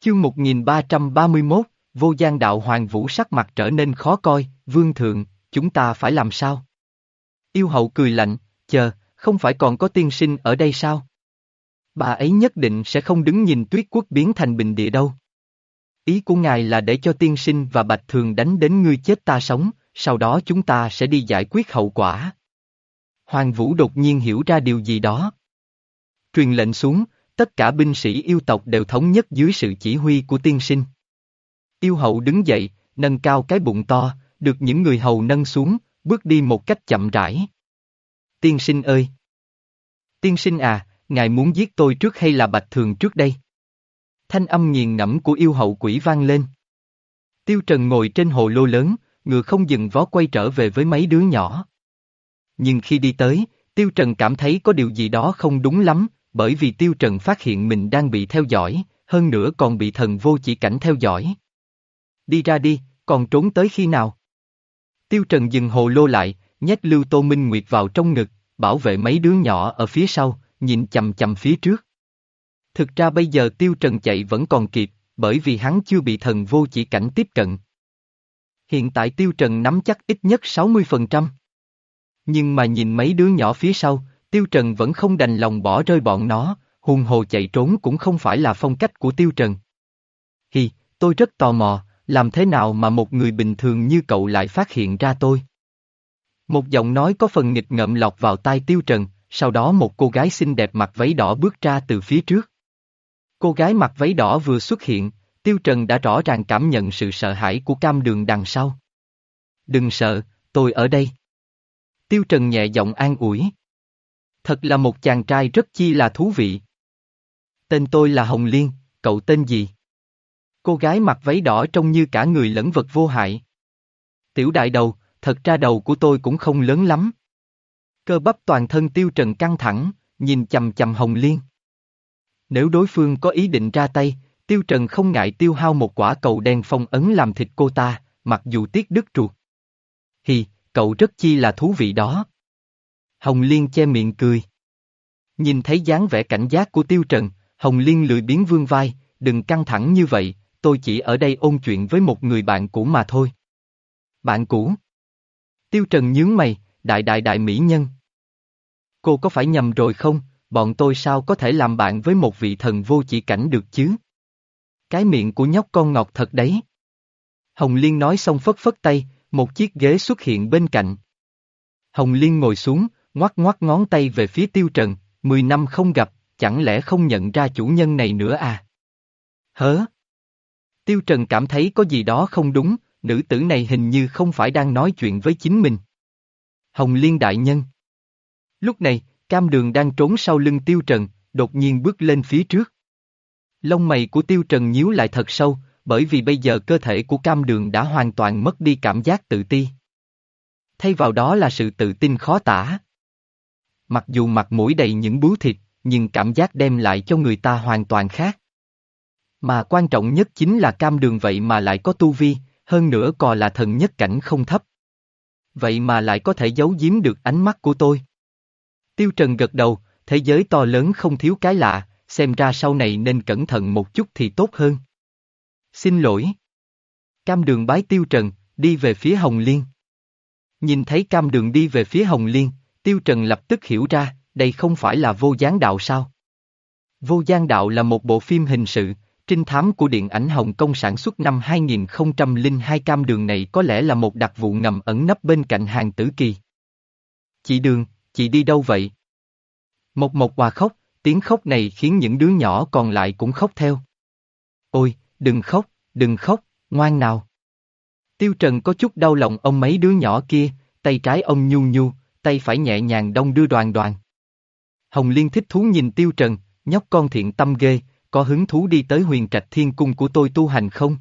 Chương 1331, vô gian đạo hoàng vũ sắc mặt trở nên khó coi, vương thượng, chúng ta phải làm sao? Yêu hậu cười lạnh, chờ, không phải còn có tiên sinh ở đây sao? Bà ấy nhất định sẽ không đứng nhìn tuyết quốc biến thành bình địa đâu. Ý của ngài là để cho tiên sinh và bạch thường đánh đến ngươi chết ta sống, sau đó chúng ta sẽ đi giải quyết hậu quả. Hoàng Vũ đột nhiên hiểu ra điều gì đó. Truyền lệnh xuống, tất cả binh sĩ yêu tộc đều thống nhất dưới sự chỉ huy của tiên sinh. Yêu hậu đứng dậy, nâng cao cái bụng to, được những người hầu nâng xuống, bước đi một cách chậm rãi. Tiên sinh ơi! Tiên sinh à, ngài muốn giết tôi trước hay là bạch thường trước đây? Thanh âm nghiền ngẫm của yêu hậu quỷ vang lên. Tiêu Trần ngồi trên hồ lô lớn, ngựa không dừng vó quay trở về với mấy đứa nhỏ. Nhưng khi đi tới, Tiêu Trần cảm thấy có điều gì đó không đúng lắm, bởi vì Tiêu Trần phát hiện mình đang bị theo dõi, hơn nữa còn bị thần vô chỉ cảnh theo dõi. Đi ra đi, còn trốn tới khi nào? Tiêu Trần dừng hồ lô lại, nhét Lưu Tô Minh Nguyệt vào trong ngực, bảo vệ mấy đứa nhỏ ở phía sau, nhìn chầm chầm phía trước. Thực ra bây giờ Tiêu Trần chạy vẫn còn kịp, bởi vì hắn chưa bị thần vô chỉ cảnh tiếp cận. Hiện tại Tiêu Trần nắm chắc ít nhất 60%. Nhưng mà nhìn mấy đứa nhỏ phía sau, Tiêu Trần vẫn không đành lòng bỏ rơi bọn nó, hùng hồ chạy trốn cũng không phải là phong cách của Tiêu Trần. Hi, tôi rất tò mò, làm thế nào mà một người bình thường như cậu lại phát hiện ra tôi? Một giọng nói có phần nghịch ngợm lọc vào tai Tiêu Trần, sau đó một cô gái xinh đẹp mặc váy đỏ bước ra từ phía trước. Cô gái mặc váy đỏ vừa xuất hiện, Tiêu Trần đã rõ ràng cảm nhận sự sợ hãi của cam đường đằng sau. Đừng sợ, tôi ở đây. Tiêu Trần nhẹ giọng an ủi. Thật là một chàng trai rất chi là thú vị. Tên tôi là Hồng Liên, cậu tên gì? Cô gái mặc váy đỏ trông như cả người lẫn vật vô hại. Tiểu đại đầu, thật ra đầu của tôi cũng không lớn lắm. Cơ bắp toàn thân tiêu trần căng thẳng, nhìn chầm chầm Hồng Liên. Nếu đối phương có ý định ra tay, tiêu trần không ngại tiêu hao một quả cầu đen phong ấn làm thịt cô ta, mặc dù tiếc đứt ruột. Hì, cậu rất chi là thú vị đó. Hồng Liên che miệng cười. Nhìn thấy dáng vẻ cảnh giác của Tiêu Trần, Hồng Liên lười biến vương vai, đừng căng thẳng như vậy, tôi chỉ ở đây ôn chuyện với một người bạn cũ mà thôi. Bạn cũ? Tiêu Trần nhướng mày, đại đại đại mỹ nhân. Cô có phải nhầm rồi không, bọn tôi sao có thể làm bạn với một vị thần vô chỉ cảnh được chứ? Cái miệng của nhóc con ngọt thật đấy. Hồng Liên nói xong phất phất tay, một chiếc ghế xuất hiện bên cạnh. Hồng Liên ngồi xuống, ngoắc ngoắc ngón tay về phía Tiêu Trần, mười năm không gặp, chẳng lẽ không nhận ra chủ nhân này nữa à? Hớ? Tiêu Trần cảm thấy có gì đó không đúng, nữ tử này hình như không phải đang nói chuyện với chính mình. Hồng Liên đại nhân. Lúc này, cam đường đang trốn sau lưng Tiêu Trần, đột nhiên bước lên phía trước. Lông mày của Tiêu Trần nhíu lại thật sâu, bởi vì bây giờ cơ thể của cam đường đã hoàn toàn mất đi cảm giác tự ti. Thay vào đó là sự tự tin khó tả. Mặc dù mặt mũi đầy những bướu thịt, nhưng cảm giác đem lại cho người ta hoàn toàn khác. Mà quan trọng nhất chính là cam đường vậy mà lại có tu vi, hơn nữa còn là thần nhất cảnh không thấp. Vậy mà lại có thể giấu giếm được ánh mắt của tôi. Tiêu Trần gật đầu, thế giới to lớn không thiếu cái lạ, xem ra sau này nên cẩn thận một chút thì tốt hơn. Xin lỗi. Cam đường bái Tiêu Trần, đi về phía Hồng Liên. Nhìn thấy cam đường đi về phía Hồng Liên, Tiêu Trần lập tức hiểu ra, đây không phải là vô gián đạo sao? Vô gián đạo là một bộ phim hình sự, trinh thám của điện ảnh Hồng Kông sản xuất năm 2002 cam đường này có lẽ là một đặc vụ ngầm ẩn nấp bên cạnh hàng tử kỳ. Chị Đường, chị đi đâu vậy? Một một hòa khóc, tiếng khóc này khiến những đứa nhỏ còn lại cũng khóc theo. Ôi, đừng khóc, đừng khóc, ngoan nào. Tiêu Trần có chút đau lòng ông mấy đứa nhỏ kia, tay trái ông nhu nhu, tay phải nhẹ nhàng đông đưa đoàn đoàn. Hồng Liên thích thú nhìn Tiêu Trần, nhóc con thiện tâm ghê, có hứng thú đi tới huyền trạch thiên cung của tôi tu hành không?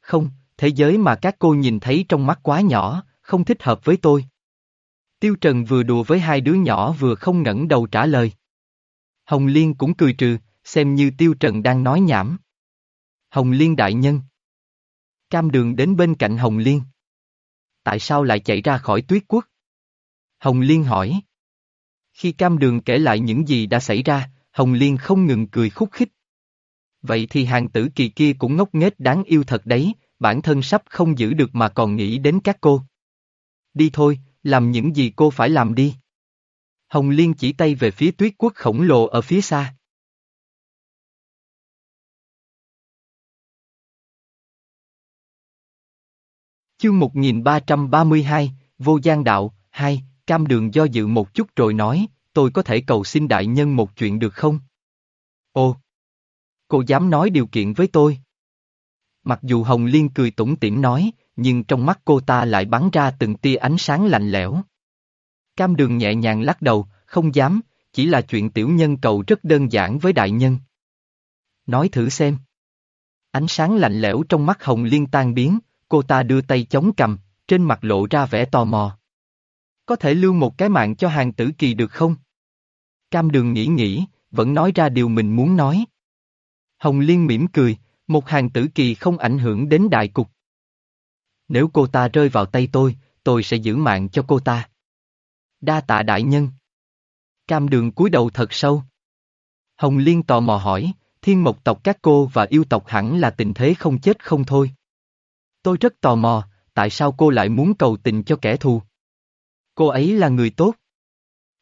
Không, thế giới mà các cô nhìn thấy trong mắt quá nhỏ, không thích hợp với tôi. Tiêu Trần vừa đùa với hai đứa nhỏ vừa không ngẩng đầu trả lời. Hồng Liên cũng cười trừ, xem như Tiêu Trần đang nói nhảm. Hồng Liên đại nhân. Cam đường đến bên cạnh Hồng Liên. Tại sao lại chạy ra khỏi tuyết quốc? Hồng Liên hỏi. Khi cam đường kể lại những gì đã xảy ra, Hồng Liên không ngừng cười khúc khích. Vậy thì hàng tử kỳ kia cũng ngốc nghếch đáng yêu thật đấy, bản thân sắp không giữ được mà còn nghĩ đến các cô. Đi thôi, làm những gì cô phải làm đi. Hồng Liên chỉ tay về phía tuyết quốc khổng lồ ở phía xa. Chương 1332, Vô Giang Đạo, 2, Cam Đường do dự một chút rồi nói, tôi có thể cầu xin đại nhân một chuyện được không? Ồ! Cô dám nói điều kiện với tôi? Mặc dù Hồng Liên cười tủm tỉm nói, nhưng trong mắt cô ta lại bắn ra từng tia ánh sáng lạnh lẽo. Cam đường nhẹ nhàng lắc đầu, không dám, chỉ là chuyện tiểu nhân cầu rất đơn giản với đại nhân. Nói thử xem. Ánh sáng lạnh lẽo trong mắt Hồng Liên tan biến, cô ta đưa tay chống cầm, trên mặt lộ ra vẻ tò mò. Có thể lưu một cái mạng cho hàng tử kỳ được không? Cam đường nghĩ nghĩ, vẫn nói ra điều mình muốn nói. Hồng Liên mỉm cười, một hàng tử kỳ không ảnh hưởng đến đại cục. Nếu cô ta rơi vào tay tôi, tôi sẽ giữ mạng cho cô ta. Đa tạ đại nhân. Cam đường cúi đầu thật sâu. Hồng Liên tò mò hỏi, thiên mộc tộc các cô và yêu tộc hẳn là tình thế không chết không thôi. Tôi rất tò mò, tại sao cô lại muốn cầu tình cho kẻ thù? Cô ấy là người tốt.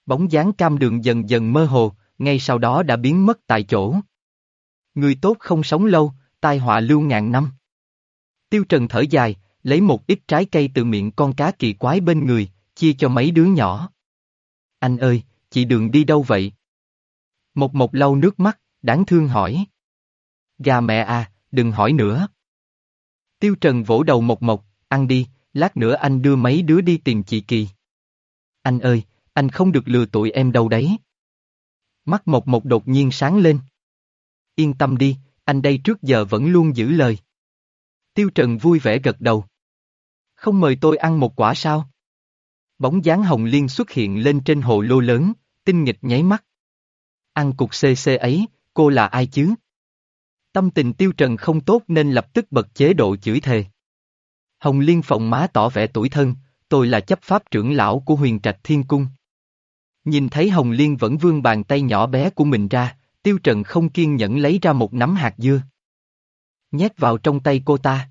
Bóng dáng cam đường dần dần mơ hồ, ngay sau đó đã biến mất tại chỗ. Người tốt không sống lâu, tai họa lưu ngàn năm. Tiêu Trần thở dài, lấy một ít trái cây từ miệng con cá kỳ quái bên người, chia cho mấy đứa nhỏ. Anh ơi, chị đường đi đâu vậy? Một một lau nước mắt, đáng thương hỏi. Gà mẹ à, đừng hỏi nữa. Tiêu Trần vỗ đầu một mộc, ăn đi, lát nữa anh đưa mấy đứa đi tìm chị Kỳ. Anh ơi, anh không được lừa tụi em đâu đấy. Mắt một một đột nhiên sáng lên. Yên tâm đi, anh đây trước giờ vẫn luôn giữ lời. Tiêu Trần vui vẻ gật đầu. Không mời tôi ăn một quả sao? Bóng dáng hồng liên xuất hiện lên trên hồ lô lớn, tinh nghịch nháy mắt. Ăn cục CC xê ấy, cô là ai chứ? Tâm tình tiêu trần không tốt nên lập tức bật chế độ chửi thề. Hồng Liên phộng má tỏ vẻ tuổi thân, tôi là chấp pháp trưởng lão của huyền trạch thiên cung. Nhìn thấy Hồng Liên vẫn vươn bàn tay nhỏ bé của mình ra, tiêu trần không kiên nhẫn lấy ra một nắm hạt dưa. Nhét vào trong tay cô ta.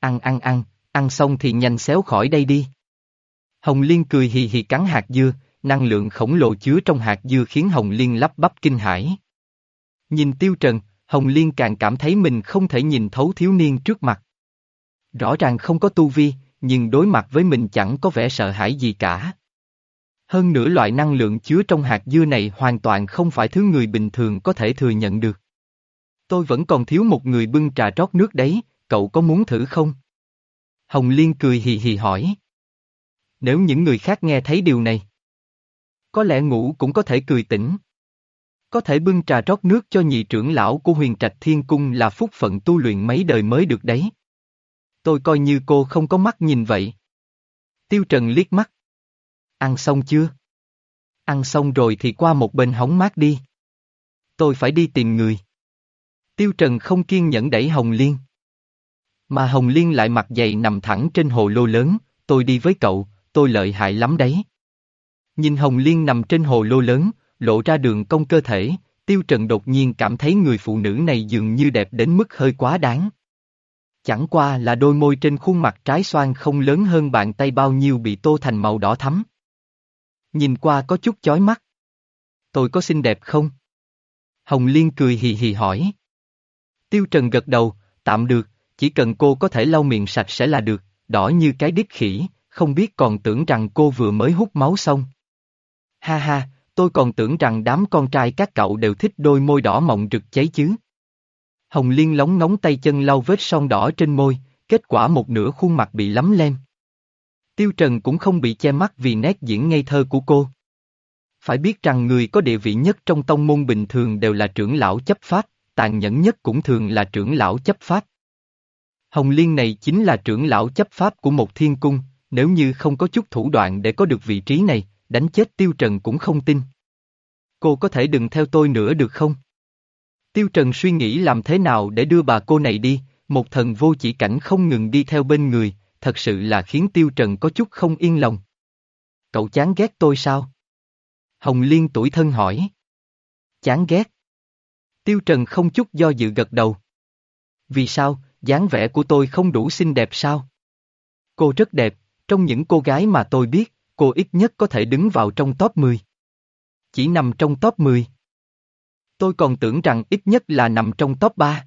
Ăn ăn ăn, ăn xong thì nhanh xéo khỏi đây đi. Hồng Liên cười hì hì cắn hạt dưa, năng lượng khổng lồ chứa trong hạt dưa khiến Hồng Liên lắp bắp kinh hãi. Nhìn Tiêu Trần, Hồng Liên càng cảm thấy mình không thể nhìn thấu thiếu niên trước mặt. Rõ ràng không có tu vi, nhưng đối mặt với mình chẳng có vẻ sợ hãi gì cả. Hơn nữa loại năng lượng chứa trong hạt dưa này hoàn toàn không phải thứ người bình thường có thể thừa nhận được. Tôi vẫn còn thiếu một người bưng trà rót nước đấy, cậu có muốn thử không? Hồng Liên cười hì hì hỏi. Nếu những người khác nghe thấy điều này, có lẽ ngủ cũng có thể cười tỉnh. Có thể bưng trà rót nước cho nhị trưởng lão của huyền trạch thiên cung là phúc phận tu luyện mấy đời mới được đấy. Tôi coi như cô không có mắt nhìn vậy. Tiêu Trần liếc mắt. Ăn xong chưa? Ăn xong rồi thì qua một bên hóng mát đi. Tôi phải đi tìm người. Tiêu Trần không kiên nhẫn đẩy Hồng Liên. Mà Hồng Liên lại mặt dày nằm thẳng trên hồ lô lớn, tôi đi với cậu, tôi lợi hại lắm đấy. Nhìn Hồng Liên nằm trên hồ lô lớn, lộ ra đường cong cơ thể, Tiêu Trần đột nhiên cảm thấy người phụ nữ này dường như đẹp đến mức hơi quá đáng. Chẳng qua là đôi môi trên khuôn mặt trái xoan không lớn hơn bàn tay bao nhiêu bị tô thành màu đỏ thắm. Nhìn qua có chút chói mắt. Tôi có xinh đẹp không? Hồng Liên cười hì hì hỏi. Tiêu Trần gật đầu, tạm được, chỉ cần cô có thể lau miệng sạch sẽ là được, đỏ như cái đít khỉ, không biết còn tưởng rằng cô vừa mới hút máu xong. Ha ha, tôi còn tưởng rằng đám con trai các cậu đều thích đôi môi đỏ mọng rực cháy chứ. Hồng Liên lóng ngóng tay chân lau vết son đỏ trên môi, kết quả một nửa khuôn mặt bị lấm lem. Tiêu Trần cũng không bị che mắt vì nét diễn ngây thơ của cô. Phải biết rằng người có địa vị nhất trong tông môn bình thường đều là trưởng lão chấp pháp, tàn nhẫn nhất cũng thường là trưởng lão chấp pháp. Hồng Liên này chính là trưởng lão chấp pháp của một thiên cung, nếu như không có chút thủ đoạn để có được vị trí này, đánh chết Tiêu Trần cũng không tin. Cô có thể đừng theo tôi nữa được không? Tiêu Trần suy nghĩ làm thế nào để đưa bà cô này đi, một thần vô chỉ cảnh không ngừng đi theo bên người, thật sự là khiến Tiêu Trần có chút không yên lòng. Cậu chán ghét tôi sao? Hồng Liên tuổi thân hỏi. Chán ghét. Tiêu Trần không chút do dự gật đầu. Vì sao, dáng vẻ của tôi không đủ xinh đẹp sao? Cô rất đẹp, trong những cô gái mà tôi biết, cô ít nhất có thể đứng vào trong top 10. Chỉ nằm trong top 10. Tôi còn tưởng rằng ít nhất là nằm trong top 3.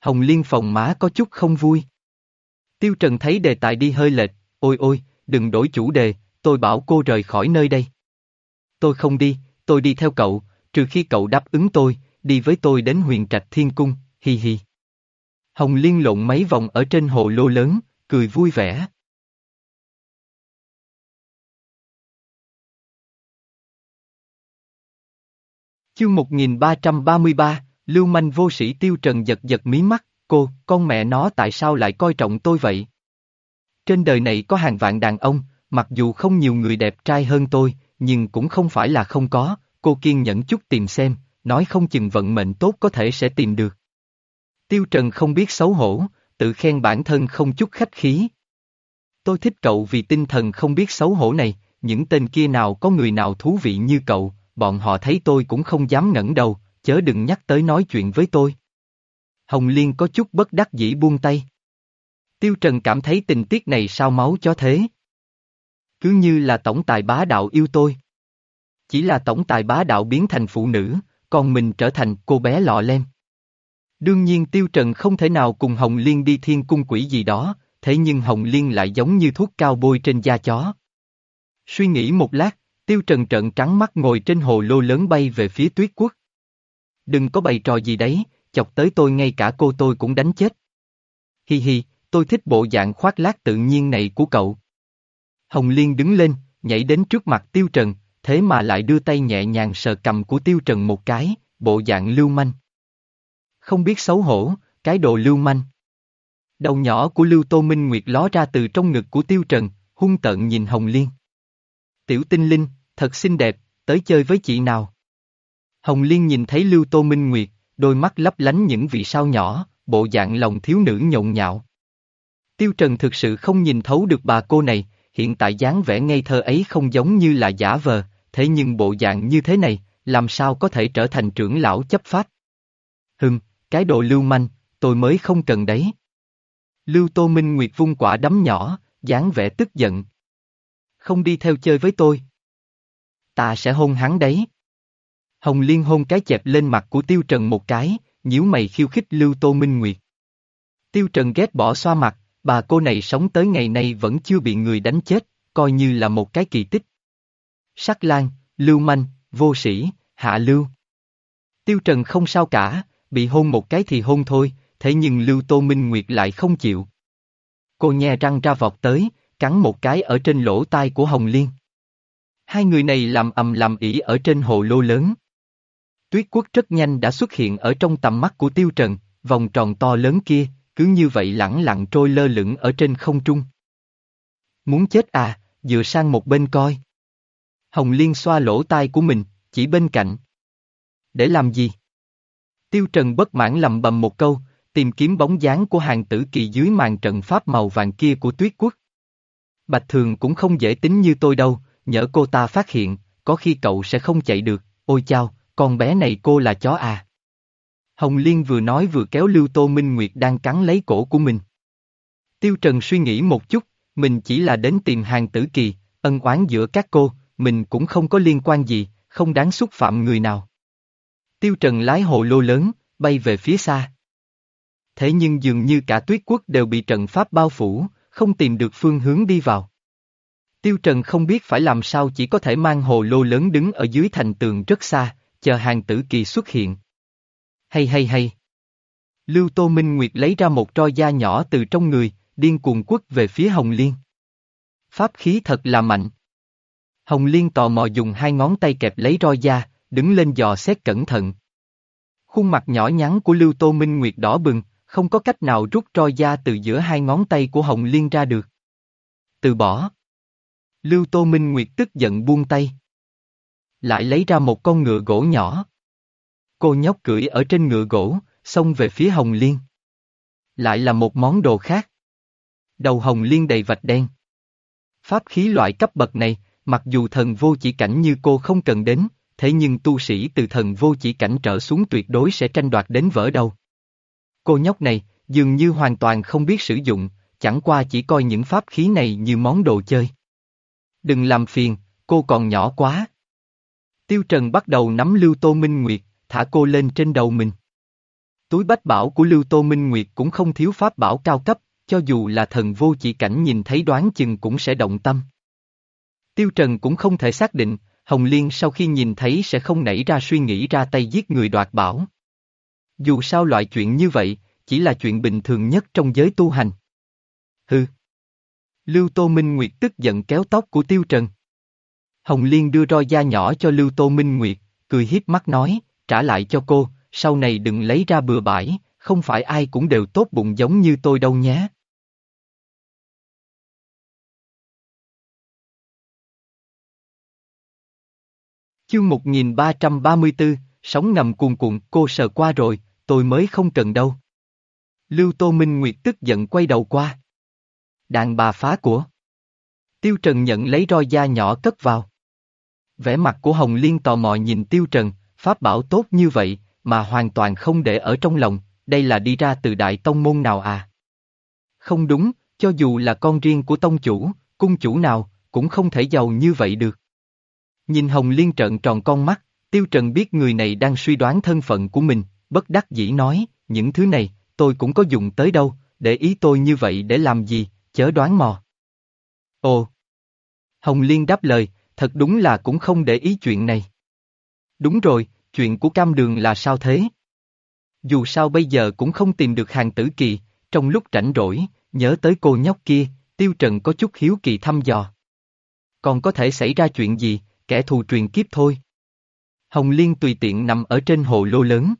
Hồng Liên phòng má có chút không vui. Tiêu Trần thấy đề tài đi hơi lệch, ôi ôi, đừng đổi chủ đề, tôi bảo cô rời khỏi nơi đây. Tôi không đi, tôi đi theo cậu, trừ khi cậu đáp ứng tôi, đi với tôi đến huyền trạch thiên cung, hi hi. Hồng Liên lộn mấy vòng ở trên hồ lô lớn, cười vui vẻ. Chương 1333, Lưu manh vô sĩ tiêu trần giật giật mí mắt, cô, con mẹ nó tại sao lại coi trọng tôi vậy? Trên đời này có hàng vạn đàn ông, mặc dù không nhiều người đẹp trai hơn tôi, nhưng cũng không phải là không có, cô kiên nhẫn chút tìm xem, nói không chừng vận mệnh tốt có thể sẽ tìm được. Tiêu Trần không biết xấu hổ, tự khen bản thân không chút khách khí. Tôi thích cậu vì tinh thần không biết xấu hổ này, những tên kia nào có người nào thú vị như cậu, bọn họ thấy tôi cũng không dám ngẩng đầu, chớ đừng nhắc tới nói chuyện với tôi. Hồng Liên có chút bất đắc dĩ buông tay. Tiêu Trần cảm thấy tình tiết này sao máu cho thế. Cứ như là tổng tài bá đạo yêu tôi. Chỉ là tổng tài bá đạo biến thành phụ nữ, còn mình trở thành cô bé lọ lem. Đương nhiên Tiêu Trần không thể nào cùng Hồng Liên đi thiên cung quỷ gì đó, thế nhưng Hồng Liên lại giống như thuốc cao bôi trên da chó. Suy nghĩ một lát, Tiêu Trần trợn trắng mắt ngồi trên hồ lô lớn bay về phía tuyết quốc. Đừng có bày trò gì đấy, chọc tới tôi ngay cả cô tôi cũng đánh chết. Hi hi, tôi thích bộ dạng khoác lác tự nhiên này của cậu. Hồng Liên đứng lên, nhảy đến trước mặt Tiêu Trần, thế mà lại đưa tay nhẹ nhàng sờ cầm của Tiêu Trần một cái, bộ dạng lưu manh. Không biết xấu hổ, cái đồ lưu manh. Đầu nhỏ của Lưu Tô Minh Nguyệt ló ra từ trong ngực của Tiêu Trần, hung tợn nhìn Hồng Liên. Tiểu tinh linh, thật xinh đẹp, tới chơi với chị nào. Hồng Liên nhìn thấy Lưu Tô Minh Nguyệt, đôi mắt lấp lánh những vị sao nhỏ, bộ dạng lòng thiếu nữ nhộn nhạo. Tiêu Trần thực sự không nhìn thấu được bà cô này, hiện tại dáng vẻ ngây thơ ấy không giống như là giả vờ, thế nhưng bộ dạng như thế này, làm sao có thể trở thành trưởng lão chấp pháp? Hừm, cái độ lưu manh, tôi mới không cần đấy. Lưu Tô Minh Nguyệt vung quả đấm nhỏ, dáng vẻ tức giận. Không đi theo chơi với tôi. Ta sẽ hôn hắn đấy. Hồng Liên hôn cái chẹp lên mặt của Tiêu Trần một cái, nhíu mày khiêu khích Lưu Tô Minh Nguyệt. Tiêu Trần ghét bỏ xoa mặt, bà cô này sống tới ngày nay vẫn chưa bị người đánh chết, coi như là một cái kỳ tích. Sắc Lan, Lưu Manh, Vô Sĩ, Hạ Lưu. Tiêu Trần không sao cả, bị hôn một cái thì hôn thôi, thế nhưng Lưu Tô Minh Nguyệt lại không chịu. Cô nhè răng ra vọt tới, cắn một cái ở trên lỗ tai của Hồng Liên. Hai người này làm ầm làm ỉ ở trên hồ lô lớn. Tuyết quốc rất nhanh đã xuất hiện ở trong tầm mắt của Tiêu Trần, vòng tròn to lớn kia, cứ như vậy lẳng lặng trôi lơ lửng ở trên không trung. Muốn chết à, dựa sang một bên coi. Hồng Liên xoa lỗ tai của mình, chỉ bên cạnh. Để làm gì? Tiêu Trần bất mãn lầm bầm một câu, tìm kiếm bóng dáng của hàng tử kỳ dưới màn trận pháp màu vàng kia của tuyết quốc. Bạch Thường cũng không dễ tính như tôi đâu, nhỡ cô ta phát hiện, có khi cậu sẽ không chạy được, ôi chao, con bé này cô là chó à. Hồng Liên vừa nói vừa kéo Lưu Tô Minh Nguyệt đang cắn lấy cổ của mình. Tiêu Trần suy nghĩ một chút, mình chỉ là đến tìm hàng tử kỳ, ân oán giữa các cô, mình cũng không có liên quan gì, không đáng xúc phạm người nào. Tiêu Trần lái hộ lô lớn, bay về phía xa. Thế nhưng dường như cả tuyết quốc đều bị trận pháp bao phủ, không tìm được phương hướng đi vào. Tiêu Trần không biết phải làm sao chỉ có thể mang hồ lô lớn đứng ở dưới thành tường rất xa, chờ hàng tử kỳ xuất hiện. Hay hay hay. Lưu Tô Minh Nguyệt lấy ra một tro da nhỏ từ trong người, điên cuồng quất về phía Hồng Liên. Pháp khí thật là mạnh. Hồng Liên tò mò dùng hai ngón tay kẹp lấy roi da, đứng lên dò xét cẩn thận. Khuôn mặt nhỏ nhắn của Lưu Tô Minh Nguyệt đỏ bừng, không có cách nào rút roi da từ giữa hai ngón tay của Hồng Liên ra được. Từ bỏ. Lưu Tô Minh Nguyệt tức giận buông tay. Lại lấy ra một con ngựa gỗ nhỏ. Cô nhóc cưỡi ở trên ngựa gỗ, xông về phía Hồng Liên. Lại là một món đồ khác. Đầu Hồng Liên đầy vạch đen. Pháp khí loại cấp bậc này, mặc dù thần vô chỉ cảnh như cô không cần đến, thế nhưng tu sĩ từ thần vô chỉ cảnh trở xuống tuyệt đối sẽ tranh đoạt đến vỡ đầu. Cô nhóc này, dường như hoàn toàn không biết sử dụng, chẳng qua chỉ coi những pháp khí này như món đồ chơi. Đừng làm phiền, cô còn nhỏ quá. Tiêu Trần bắt đầu nắm Lưu Tô Minh Nguyệt, thả cô lên trên đầu mình. Túi bách bảo của Lưu Tô Minh Nguyệt cũng không thiếu pháp bảo cao cấp, cho dù là thần vô chỉ cảnh nhìn thấy đoán chừng cũng sẽ động tâm. Tiêu Trần cũng không thể xác định, Hồng Liên sau khi nhìn thấy sẽ không nảy ra suy nghĩ ra tay giết người đoạt bảo. Dù sao loại chuyện như vậy, chỉ là chuyện bình thường nhất trong giới tu hành. Hừ. Lưu Tô Minh Nguyệt tức giận kéo tóc của Tiêu Trần. Hồng Liên đưa roi da nhỏ cho Lưu Tô Minh Nguyệt, cười hiếp mắt nói, trả lại cho cô, sau này đừng lấy ra bừa bãi, không phải ai cũng đều tốt bụng giống như tôi đâu nhé. Chương 1334, sóng ngầm cuồn cuộn, cô sờ qua rồi, tôi mới không cần đâu. Lưu Tô Minh Nguyệt tức giận quay đầu qua. Đàn bà phá của. Tiêu Trần nhận lấy roi da nhỏ cất vào. Vẻ mặt của Hồng Liên tò mò nhìn Tiêu Trần, pháp bảo tốt như vậy, mà hoàn toàn không để ở trong lòng, đây là đi ra từ đại tông môn nào à? Không đúng, cho dù là con riêng của tông chủ, cung chủ nào, cũng không thể giàu như vậy được. Nhìn Hồng Liên trợn tròn con mắt, Tiêu Trần biết người này đang suy đoán thân phận của mình, bất đắc dĩ nói, những thứ này, tôi cũng có dùng tới đâu, để ý tôi như vậy để làm gì, chớ đoán mò. Ồ! Hồng Liên đáp lời, thật đúng là cũng không để ý chuyện này. Đúng rồi, chuyện của cam đường là sao thế? Dù sao bây giờ cũng không tìm được hàng tử kỳ, trong lúc rảnh rỗi, nhớ tới cô nhóc kia, Tiêu Trần có chút hiếu kỳ thăm dò. Còn có thể xảy ra chuyện gì, kẻ thù truyền kiếp thôi. Hồng Liên tùy tiện nằm ở trên hồ lô lớn.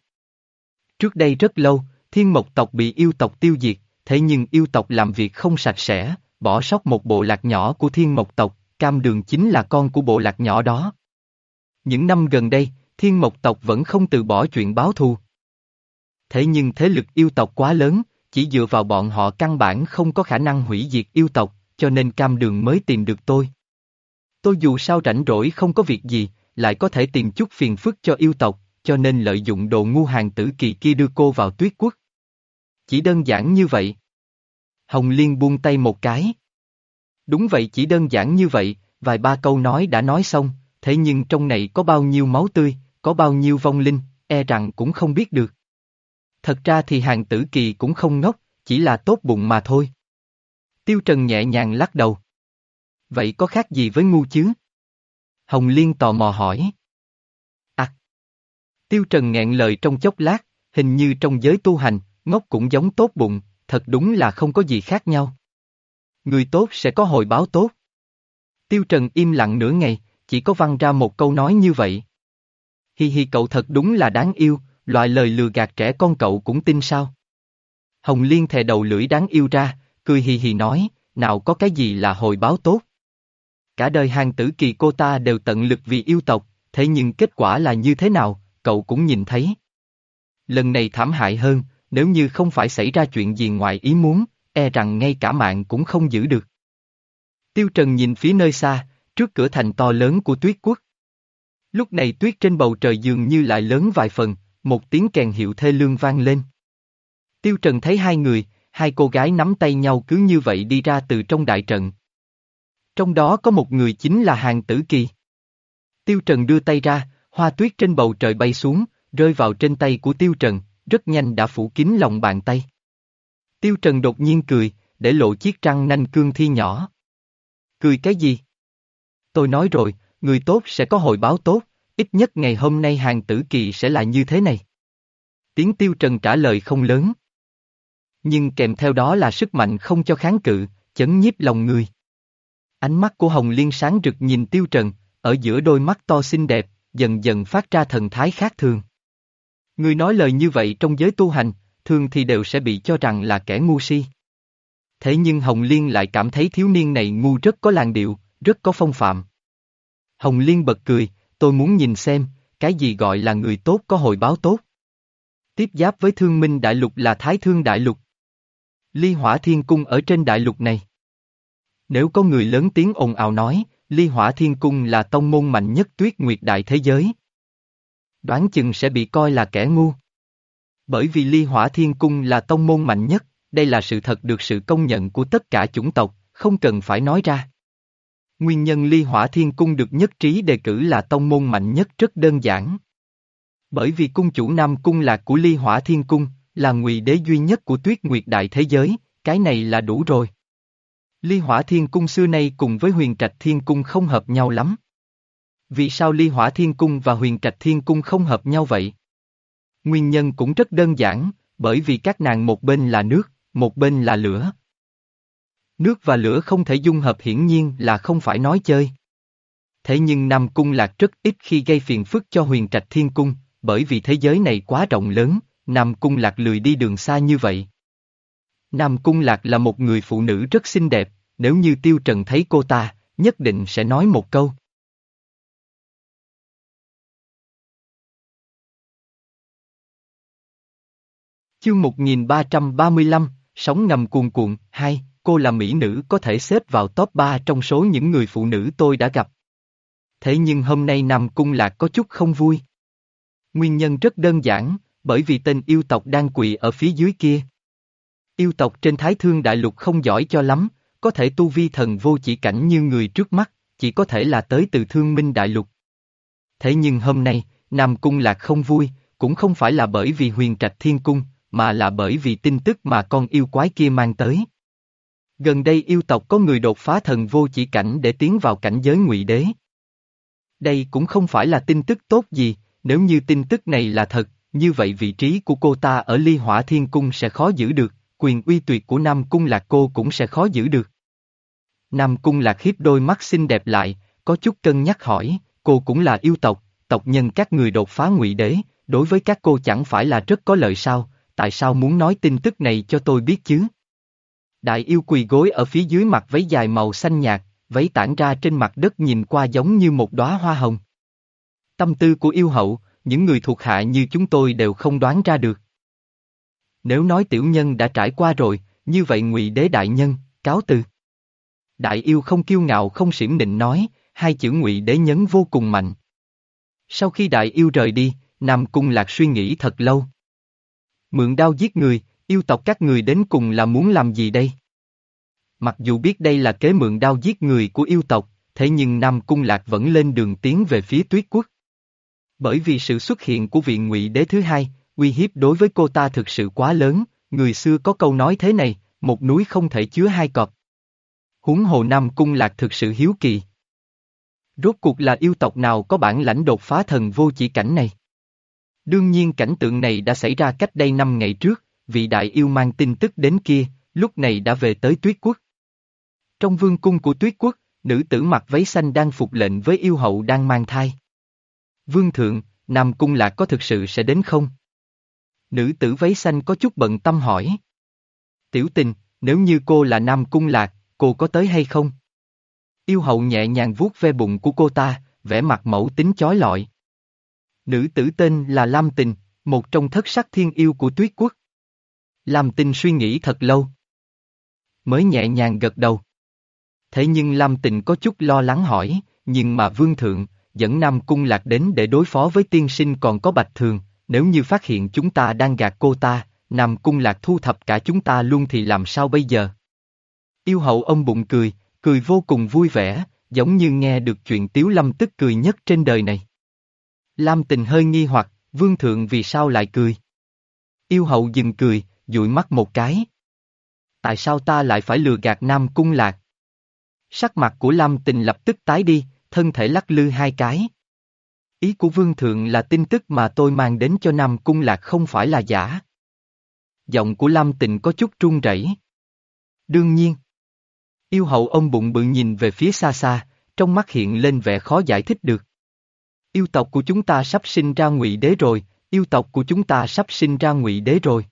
Trước đây rất lâu, thiên mộc tộc bị yêu tộc tiêu diệt, thế nhưng yêu tộc làm việc không sạch sẽ, bỏ sót một bộ lạc nhỏ của thiên mộc tộc, cam đường chính là con của bộ lạc nhỏ đó. Những năm gần đây, thiên mộc tộc vẫn không từ bỏ chuyện báo thù. Thế nhưng thế lực yêu tộc quá lớn, chỉ dựa vào bọn họ căn bản không có khả năng hủy diệt yêu tộc, cho nên cam đường mới tìm được tôi. Tôi dù sao rảnh rỗi không có việc gì, lại có thể tìm chút phiền phức cho yêu tộc, cho nên lợi dụng đồ ngu hàng tử kỳ kia đưa cô vào tuyết quốc. Chỉ đơn giản như vậy. Hồng Liên buông tay một cái. Đúng vậy chỉ đơn giản như vậy, vài ba câu nói đã nói xong, thế nhưng trong này có bao nhiêu máu tươi, có bao nhiêu vong linh, e rằng cũng không biết được. Thật ra thì hàng tử kỳ cũng không ngốc, chỉ là tốt bụng mà thôi. Tiêu Trần nhẹ nhàng lắc đầu. Vậy có khác gì với ngu chứ? Hồng Liên tò mò hỏi. À! Tiêu Trần nghẹn lời trong chốc lát, hình như trong giới tu hành, ngốc cũng giống tốt bụng, thật đúng là không có gì khác nhau. Người tốt sẽ có hồi báo tốt. Tiêu Trần im lặng nửa ngày, chỉ có văn ra một câu nói như vậy. Hi hi cậu thật đúng là đáng yêu, loại lời lừa gạt trẻ con cậu cũng tin sao? Hồng Liên thè đầu lưỡi đáng yêu ra, cười hi hi nói, nào có cái gì là hồi báo tốt. Cả đời hàng tử kỳ cô ta đều tận lực vì yêu tộc, thế nhưng kết quả là như thế nào, cậu cũng nhìn thấy. Lần này thảm hại hơn, nếu như không phải xảy ra chuyện gì ngoài ý muốn, e rằng ngay cả mạng cũng không giữ được. Tiêu Trần nhìn phía nơi xa, trước cửa thành to lớn của tuyết quốc. Lúc này tuyết trên bầu trời dường như lại lớn vài phần, một tiếng kèn hiệu thê lương vang lên. Tiêu Trần thấy hai người, hai cô gái nắm tay nhau cứ như vậy đi ra từ trong đại trận. Trong đó có một người chính là hàng tử kỳ. Tiêu Trần đưa tay ra, hoa tuyết trên bầu trời bay xuống, rơi vào trên tay của Tiêu Trần, rất nhanh đã phủ kín lòng bàn tay. Tiêu Trần đột nhiên cười, để lộ chiếc răng nanh cương thi nhỏ. Cười cái gì? Tôi nói rồi, người tốt sẽ có hồi báo tốt, ít nhất ngày hôm nay hàng tử kỳ sẽ là như thế này. Tiếng Tiêu Trần trả lời không lớn. Nhưng kèm theo đó là sức mạnh không cho kháng cự, chấn nhiếp lòng người. Ánh mắt của Hồng Liên sáng rực nhìn Tiêu Trần, ở giữa đôi mắt to xinh đẹp, dần dần phát ra thần thái khác thường. Người nói lời như vậy trong giới tu hành, thường thì đều sẽ bị cho rằng là kẻ ngu si. Thế nhưng Hồng Liên lại cảm thấy thiếu niên này ngu rất có làn điệu, rất có phong phạm. Hồng Liên bật cười, tôi muốn nhìn xem, cái gì gọi là người tốt có hồi báo tốt. Tiếp giáp với thương minh đại lục là Thái Thương Đại Lục. Ly Hỏa Thiên Cung ở trên đại lục này. Nếu có người lớn tiếng ồn ào nói, Ly Hỏa Thiên Cung là tông môn mạnh nhất tuyết nguyệt đại thế giới, đoán chừng sẽ bị coi là kẻ ngu. Bởi vì ly hỏa thiên cung là tông môn mạnh nhất, đây là sự thật được sự công nhận của tất cả chủng tộc, không cần phải nói ra. Nguyên nhân ly hỏa thiên cung được nhất trí đề cử là tông môn mạnh nhất rất đơn giản. Bởi vì cung chủ Nam Cung là của ly hỏa thiên cung, là ngụy đế duy nhất của tuyết nguyệt đại thế giới, cái này là đủ rồi. Ly hỏa thiên cung xưa nay cùng với huyền trạch thiên cung không hợp nhau lắm. Vì sao ly hỏa thiên cung và huyền trạch thiên cung không hợp nhau vậy? Nguyên nhân cũng rất đơn giản, bởi vì các nàng một bên là nước, một bên là lửa. Nước và lửa không thể dung hợp hiển nhiên là không phải nói chơi. Thế nhưng Nam Cung Lạc rất ít khi gây phiền phức cho huyền trạch thiên cung, bởi vì thế giới này quá rộng lớn, Nam Cung Lạc lười đi đường xa như vậy. Nam Cung Lạc là một người phụ nữ rất xinh đẹp, nếu như Tiêu Trần thấy cô ta, nhất định sẽ nói một câu. Chương 1335, Sống ngầm cuồn cuộn, hai, cô là mỹ nữ có thể xếp vào top 3 trong số những người phụ nữ tôi đã gặp. Thế nhưng hôm nay Nam Cung Lạc có chút không vui. Nguyên nhân rất đơn giản, bởi vì tên yêu tộc đang quỳ ở phía dưới kia. Yêu tộc trên Thái Thương Đại Lục không giỏi cho lắm, có thể tu vi thần vô chỉ cảnh như người trước mắt, chỉ có thể là tới từ Thương Minh Đại Lục. Thế nhưng hôm nay, Nam Cung Lạc không vui, cũng không phải là bởi vì huyền trạch thiên cung, mà là bởi vì tin tức mà con yêu quái kia mang tới. Gần đây yêu tộc có người đột phá thần vô chỉ cảnh để tiến vào cảnh giới ngụy đế. Đây cũng không phải là tin tức tốt gì, nếu như tin tức này là thật, như vậy vị trí của cô ta ở ly hỏa thiên cung sẽ khó giữ được, quyền uy tuyệt của Nam Cung Lạc cô cũng sẽ khó giữ được. Nam Cung Lạc hiếp đôi mắt xinh đẹp lại, có chút cân nhắc hỏi, cô cũng là yêu tộc, tộc nhân các người đột phá ngụy đế, đối với các cô chẳng phải là rất có lợi sao, tại sao muốn nói tin tức này cho tôi biết chứ? Đại yêu quỳ gối ở phía dưới mặt váy dài màu xanh nhạt, váy tản ra trên mặt đất nhìn qua giống như một đóa hoa hồng. Tâm tư của yêu hậu, những người thuộc hạ như chúng tôi đều không đoán ra được. Nếu nói tiểu nhân đã trải qua rồi, như vậy ngụy đế đại nhân, cáo từ. Đại yêu không kiêu ngạo không xiểm định nói, hai chữ ngụy đế nhấn vô cùng mạnh. Sau khi đại yêu rời đi, Nam Cung Lạc suy nghĩ thật lâu. Mượn đao giết người, yêu tộc các người đến cùng là muốn làm gì đây? Mặc dù biết đây là kế mượn đao giết người của yêu tộc, thế nhưng Nam Cung Lạc vẫn lên đường tiến về phía tuyết quốc. Bởi vì sự xuất hiện của vị ngụy đế thứ hai, uy hiếp đối với cô ta thực sự quá lớn, người xưa có câu nói thế này, một núi không thể chứa hai cọp. Huống hồ Nam Cung Lạc thực sự hiếu kỳ. Rốt cuộc là yêu tộc nào có bản lãnh đột phá thần vô chỉ cảnh này? Đương nhiên cảnh tượng này đã xảy ra cách đây năm ngày trước, vị đại yêu mang tin tức đến kia, lúc này đã về tới tuyết quốc. Trong vương cung của tuyết quốc, nữ tử mặc váy xanh đang phục lệnh với yêu hậu đang mang thai. Vương thượng, Nam Cung Lạc có thực sự sẽ đến không? Nữ tử váy xanh có chút bận tâm hỏi. Tiểu tình, nếu như cô là Nam Cung Lạc, cô có tới hay không? Yêu hậu nhẹ nhàng vuốt ve bụng của cô ta, vẻ mặt mẫu tính chói lọi. Nữ tử tên là Lam Tình, một trong thất sắc thiên yêu của tuyết quốc. Lam Tình suy nghĩ thật lâu. Mới nhẹ nhàng gật đầu. Thế nhưng Lam Tình có chút lo lắng hỏi, nhưng mà vương thượng, dẫn Nam Cung Lạc đến để đối phó với tiên sinh còn có bạch thường, nếu như phát hiện chúng ta đang gạt cô ta, Nam Cung Lạc thu thập cả chúng ta luôn thì làm sao bây giờ? Yêu hậu ông bụng cười, cười vô cùng vui vẻ, giống như nghe được chuyện Tiếu Lâm tức cười nhất trên đời này. Lam tình hơi nghi hoặc, vương thượng vì sao lại cười? Yêu hậu dừng cười, dụi mắt một cái. Tại sao ta lại phải lừa gạt Nam Cung Lạc? Sắc mặt của Lam tình lập tức tái đi, thân thể lắc lư hai cái. Ý của vương thượng là tin tức mà tôi mang đến cho Nam Cung Lạc không phải là giả. Giọng của Lam Tình có chút run rẩy. Đương nhiên. Yêu hậu ông bụng bự nhìn về phía xa xa, trong mắt hiện lên vẻ khó giải thích được. Yêu tộc của chúng ta sắp sinh ra ngụy đế rồi, yêu tộc của chúng ta sắp sinh ra ngụy đế rồi.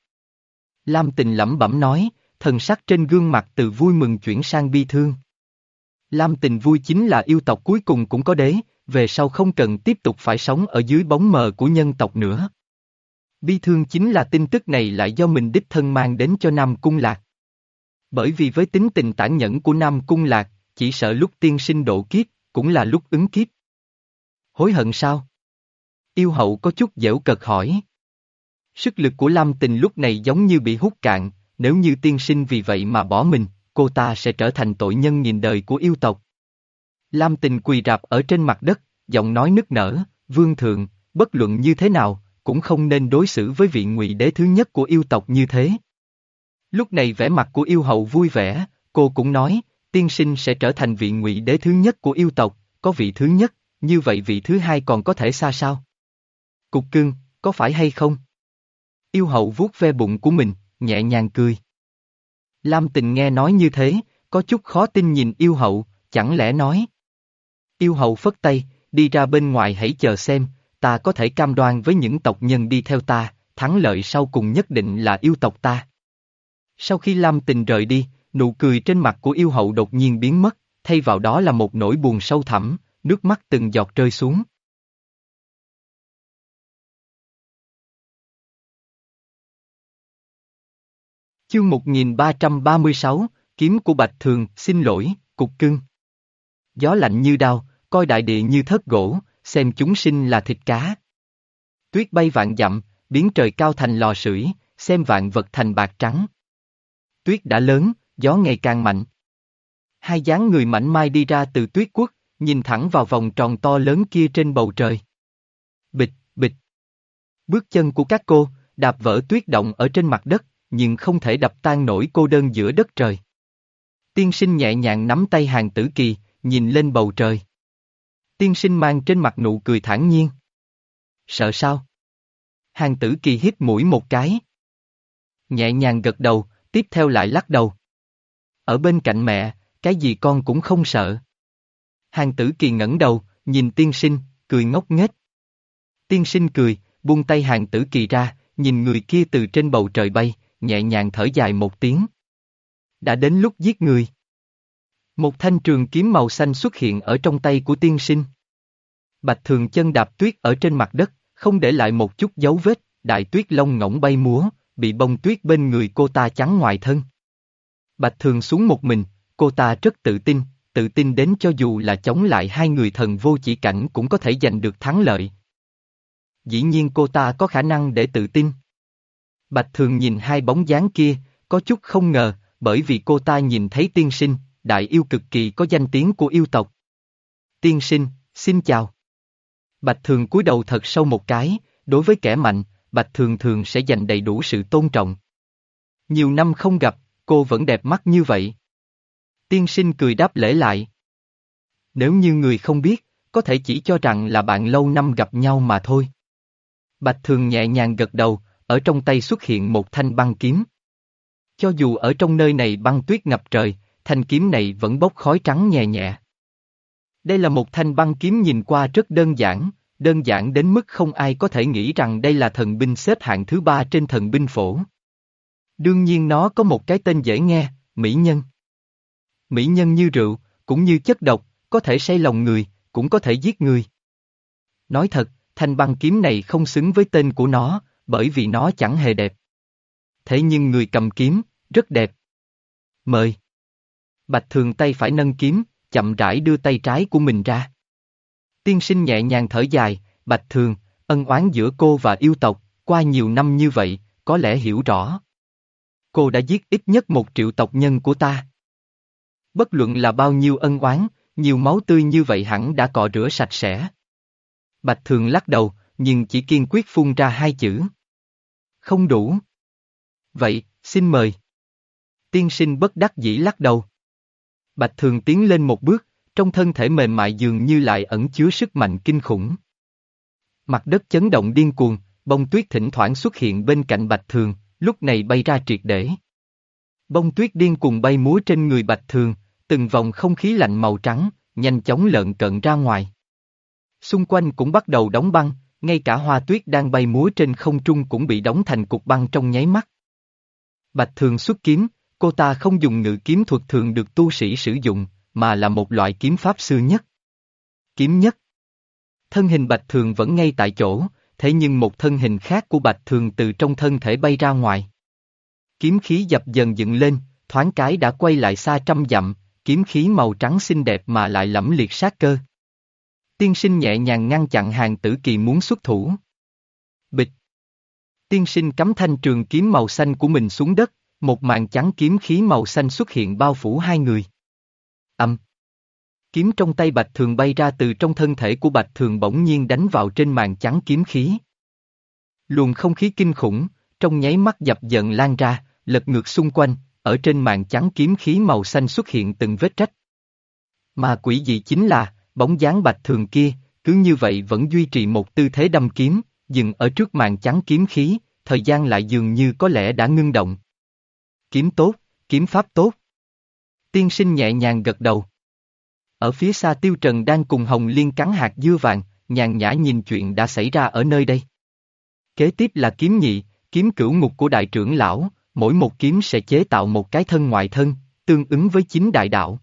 Lam Tình lẩm bẩm nói, thần sắc trên gương mặt từ vui mừng chuyển sang bi thương. Lam Tình vui chính là yêu tộc cuối cùng cũng có đế, về sau không cần tiếp tục phải sống ở dưới bóng mờ của nhân tộc nữa. Bi thương chính là tin tức này lại do mình đích thân mang đến cho Nam Cung Lạc. Bởi vì với tính tình tản nhẫn của Nam Cung Lạc, chỉ sợ lúc tiên sinh độ kiếp, cũng là lúc ứng kiếp. Hối hận sao? Yêu hậu có chút dễu cợt hỏi. Sức lực của Lam Tình lúc này giống như bị hút cạn, nếu như tiên sinh vì vậy mà bỏ mình, cô ta sẽ trở thành tội nhân nghìn đời của yêu tộc. Lam Tình quỳ rạp ở trên mặt đất, giọng nói nức nở, vương thượng, bất luận như thế nào, cũng không nên đối xử với vị ngụy đế thứ nhất của yêu tộc như thế. Lúc này vẻ mặt của yêu hậu vui vẻ, cô cũng nói, tiên sinh sẽ trở thành vị ngụy đế thứ nhất của yêu tộc, có vị thứ nhất, như vậy vị thứ hai còn có thể xa sao? Cục cưng, có phải hay không? Yêu hậu vuốt ve bụng của mình, nhẹ nhàng cười. Lam tình nghe nói như thế, có chút khó tin nhìn yêu hậu, chẳng lẽ nói. Yêu hậu phất tay, đi ra bên ngoài hãy chờ xem, ta có thể cam đoan với những tộc nhân đi theo ta, thắng lợi sau cùng nhất định là yêu tộc ta. Sau khi Lam tình rời đi, nụ cười trên mặt của yêu hậu đột nhiên biến mất, thay vào đó là một nỗi buồn sâu thẳm, nước mắt từng giọt rơi xuống. Chương 1336, Kiếm của Bạch Thường, xin lỗi, cục cưng. Gió lạnh như đao, coi đại địa như thất gỗ, xem chúng sinh là thịt cá. Tuyết bay vạn dặm, biến trời cao thành lò sưởi, xem vạn vật thành bạc trắng. Tuyết đã lớn, gió ngày càng mạnh. Hai dáng người mảnh mai đi ra từ tuyết quốc, nhìn thẳng vào vòng tròn to lớn kia trên bầu trời. Bịch, bịch. Bước chân của các cô, đạp vỡ tuyết động ở trên mặt đất, nhưng không thể đập tan nổi cô đơn giữa đất trời. Tiên sinh nhẹ nhàng nắm tay hàng tử kỳ, nhìn lên bầu trời. Tiên sinh mang trên mặt nụ cười thản nhiên. Sợ sao? Hàng tử kỳ hít mũi một cái. Nhẹ nhàng gật đầu, tiếp theo lại lắc đầu. Ở bên cạnh mẹ, cái gì con cũng không sợ. Hàng tử kỳ ngẩng đầu, nhìn tiên sinh, cười ngốc nghếch. Tiên sinh cười, buông tay hàng tử kỳ ra, nhìn người kia từ trên bầu trời bay, nhẹ nhàng thở dài một tiếng. Đã đến lúc giết người. Một thanh trường kiếm màu xanh xuất hiện ở trong tay của tiên sinh. Bạch thường chân đạp tuyết ở trên mặt đất, không để lại một chút dấu vết, đại tuyết lông ngỗng bay múa, bị bông tuyết bên người cô ta chắn ngoài thân. Bạch thường xuống một mình, cô ta rất tự tin, tự tin đến cho dù là chống lại hai người thần vô chỉ cảnh cũng có thể giành được thắng lợi. Dĩ nhiên cô ta có khả năng để tự tin. Bạch thường nhìn hai bóng dáng kia, có chút không ngờ, bởi vì cô ta nhìn thấy tiên sinh, đại yêu cực kỳ có danh tiếng của yêu tộc. Tiên sinh, xin chào. Bạch thường cúi đầu thật sâu một cái, đối với kẻ mạnh, Bạch thường thường sẽ dành đầy đủ sự tôn trọng. Nhiều năm không gặp, cô vẫn đẹp mắt như vậy. Tiên sinh cười đáp lễ lại. Nếu như người không biết, có thể chỉ cho rằng là bạn lâu năm gặp nhau mà thôi. Bạch thường nhẹ nhàng gật đầu, ở trong tay xuất hiện một thanh băng kiếm. Cho dù ở trong nơi này băng tuyết ngập trời, thanh kiếm này vẫn bốc khói trắng nhẹ nhẹ. Đây là một thanh băng kiếm nhìn qua rất đơn giản, đơn giản đến mức không ai có thể nghĩ rằng đây là thần binh xếp hạng thứ ba trên thần binh phổ. Đương nhiên nó có một cái tên dễ nghe, mỹ nhân. Mỹ nhân như rượu, cũng như chất độc, có thể say lòng người, cũng có thể giết người. Nói thật, thanh băng kiếm này không xứng với tên của nó, bởi vì nó chẳng hề đẹp. Thế nhưng người cầm kiếm, rất đẹp. Mời. Bạch thường tay phải nâng kiếm, chậm rãi đưa tay trái của mình ra. Tiên sinh nhẹ nhàng thở dài, bạch thường, ân oán giữa cô và yêu tộc, qua nhiều năm như vậy, có lẽ hiểu rõ. Cô đã giết ít nhất một triệu tộc nhân của ta. Bất luận là bao nhiêu ân oán, nhiều máu tươi như vậy hẳn đã cọ rửa sạch sẽ. Bạch thường lắc đầu, nhưng chỉ kiên quyết phun ra hai chữ. Không đủ. Vậy, xin mời. Tiên sinh bất đắc dĩ lắc đầu. Bạch thường tiến lên một bước, trong thân thể mềm mại dường như lại ẩn chứa sức mạnh kinh khủng. Mặt đất chấn động điên cuồng, bông tuyết thỉnh thoảng xuất hiện bên cạnh bạch thường, lúc này bay ra triệt để. Bông tuyết điên cuồng bay múa trên người bạch thường, từng vòng không khí lạnh màu trắng, nhanh chóng lợn cận ra ngoài. Xung quanh cũng bắt đầu đóng băng, ngay cả hoa tuyết đang bay múa trên không trung cũng bị đóng thành cục băng trong nháy mắt. Bạch thường xuất kiếm, cô ta không dùng ngự kiếm thuật thường được tu sĩ sử dụng, mà là một loại kiếm pháp xưa nhất. Kiếm nhất. Thân hình bạch thường vẫn ngay tại chỗ, thế nhưng một thân hình khác của bạch thường từ trong thân thể bay ra ngoài. Kiếm khí dập dần dựng lên, thoáng cái đã quay lại xa trăm dặm, kiếm khí màu trắng xinh đẹp mà lại lẫm liệt sát cơ. Tiên sinh nhẹ nhàng ngăn chặn hàng tử kỳ muốn xuất thủ. Bịch. Tiên sinh cắm thanh trường kiếm màu xanh của mình xuống đất, một màn trắng kiếm khí màu xanh xuất hiện bao phủ hai người. Âm. Kiếm trong tay Bạch Thường bay ra từ trong thân thể của Bạch Thường bỗng nhiên đánh vào trên màn trắng kiếm khí. Luồng không khí kinh khủng, trong nháy mắt dập dần lan ra, lật ngược xung quanh, ở trên màn trắng kiếm khí màu xanh xuất hiện từng vết rách. Mà quỷ dị chính là, bóng dáng Bạch Thường kia, cứ như vậy vẫn duy trì một tư thế đâm kiếm, dừng ở trước màn trắng kiếm khí, thời gian lại dường như có lẽ đã ngưng động. Kiếm tốt, kiếm pháp tốt. Tiên sinh nhẹ nhàng gật đầu. Ở phía xa Tiêu Trần đang cùng Hồng Liên cắn hạt dưa vàng, nhàn nhã nhìn chuyện đã xảy ra ở nơi đây. Kế tiếp là kiếm nhị, kiếm cửu ngục của đại trưởng lão, mỗi một kiếm sẽ chế tạo một cái thân ngoại thân, tương ứng với chính đại đạo.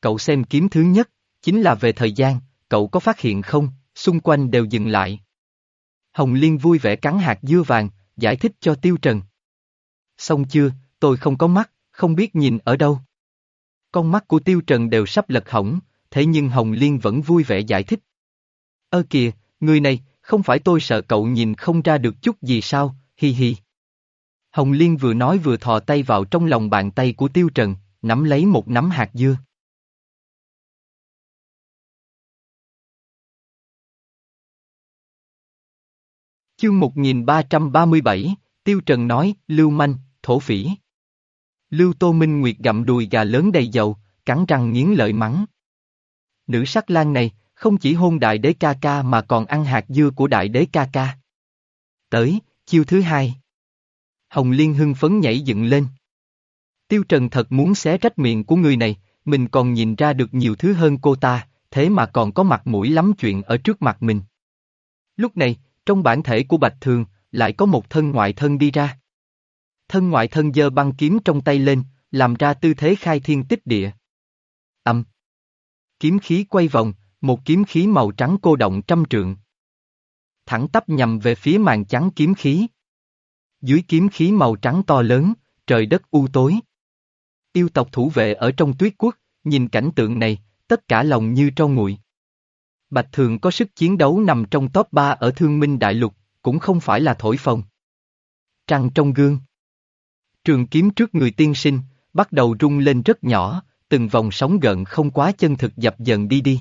Cậu xem kiếm thứ nhất, chính là về thời gian, cậu có phát hiện không, xung quanh đều dừng lại. Hồng Liên vui vẻ cắn hạt dưa vàng, giải thích cho Tiêu Trần. Xong chưa, tôi không có mắt, không biết nhìn ở đâu. Con mắt của Tiêu Trần đều sắp lật hỏng, thế nhưng Hồng Liên vẫn vui vẻ giải thích. Ơ kìa, người này, không phải tôi sợ cậu nhìn không ra được chút gì sao, hi hi. Hồng Liên vừa nói vừa thò tay vào trong lòng bàn tay của Tiêu Trần, nắm lấy một nắm hạt dưa. Chương 1337, Tiêu Trần nói, Lưu Manh, thổ phỉ. Lưu Tô Minh Nguyệt gặm đùi gà lớn đầy dầu, cắn răng nghiến lợi mắng. Nữ sắc lang này, không chỉ hôn đại đế ca ca mà còn ăn hạt dưa của đại đế ca ca. Tới, chiêu thứ hai. Hồng Liên hưng phấn nhảy dựng lên. Tiêu Trần thật muốn xé rách miệng của người này, mình còn nhìn ra được nhiều thứ hơn cô ta, thế mà còn có mặt mũi lắm chuyện ở trước mặt mình. Lúc này, trong bản thể của Bạch Thường, lại có một thân ngoại thân đi ra. Thân ngoại thân giơ băng kiếm trong tay lên, làm ra tư thế khai thiên tích địa. Âm. Kiếm khí quay vòng, một kiếm khí màu trắng cô động trăm trượng. Thẳng tắp nhằm về phía màn trắng kiếm khí. Dưới kiếm khí màu trắng to lớn, trời đất u tối. Yêu tộc thủ vệ ở trong tuyết quốc, nhìn cảnh tượng này, tất cả lòng như trâu nguội. Bạch Thường có sức chiến đấu nằm trong top 3 ở Thương Minh Đại Lục, cũng không phải là thổi phồng. Trăng trong gương. Trường kiếm trước người tiên sinh, bắt đầu rung lên rất nhỏ, từng vòng sóng gợn không quá chân thực dập dần đi đi.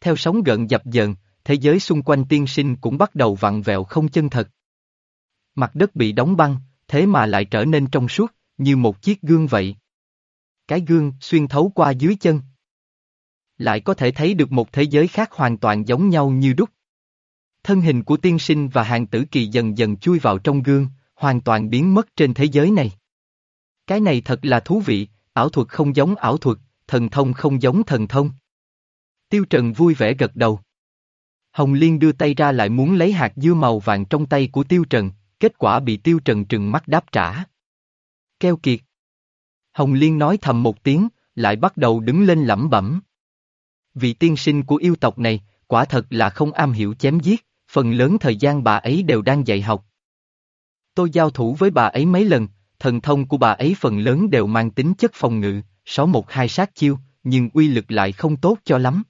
Theo sóng gợn dập dần, thế giới xung quanh tiên sinh cũng bắt đầu vặn vẹo không chân thật. Mặt đất bị đóng băng, thế mà lại trở nên trong suốt, như một chiếc gương vậy. Cái gương xuyên thấu qua dưới chân. Lại có thể thấy được một thế giới khác hoàn toàn giống nhau như đúc. Thân hình của tiên sinh và hàng tử kỳ dần dần chui vào trong gương, hoàn toàn biến mất trên thế giới này. Cái này thật là thú vị, ảo thuật không giống ảo thuật, thần thông không giống thần thông. Tiêu Trần vui vẻ gật đầu. Hồng Liên đưa tay ra lại muốn lấy hạt dưa màu vàng trong tay của Tiêu Trần, kết quả bị Tiêu Trần trừng mắt đáp trả. Keo kiệt. Hồng Liên nói thầm một tiếng, lại bắt đầu đứng lên lẩm bẩm. Vị tiên sinh của yêu tộc này, quả thật là không am hiểu chém giết, phần lớn thời gian bà ấy đều đang dạy học. Tôi giao thủ với bà ấy mấy lần, thần thông của bà ấy phần lớn đều mang tính chất phòng ngự, sáu một hai sát chiêu, nhưng uy lực lại không tốt cho lắm.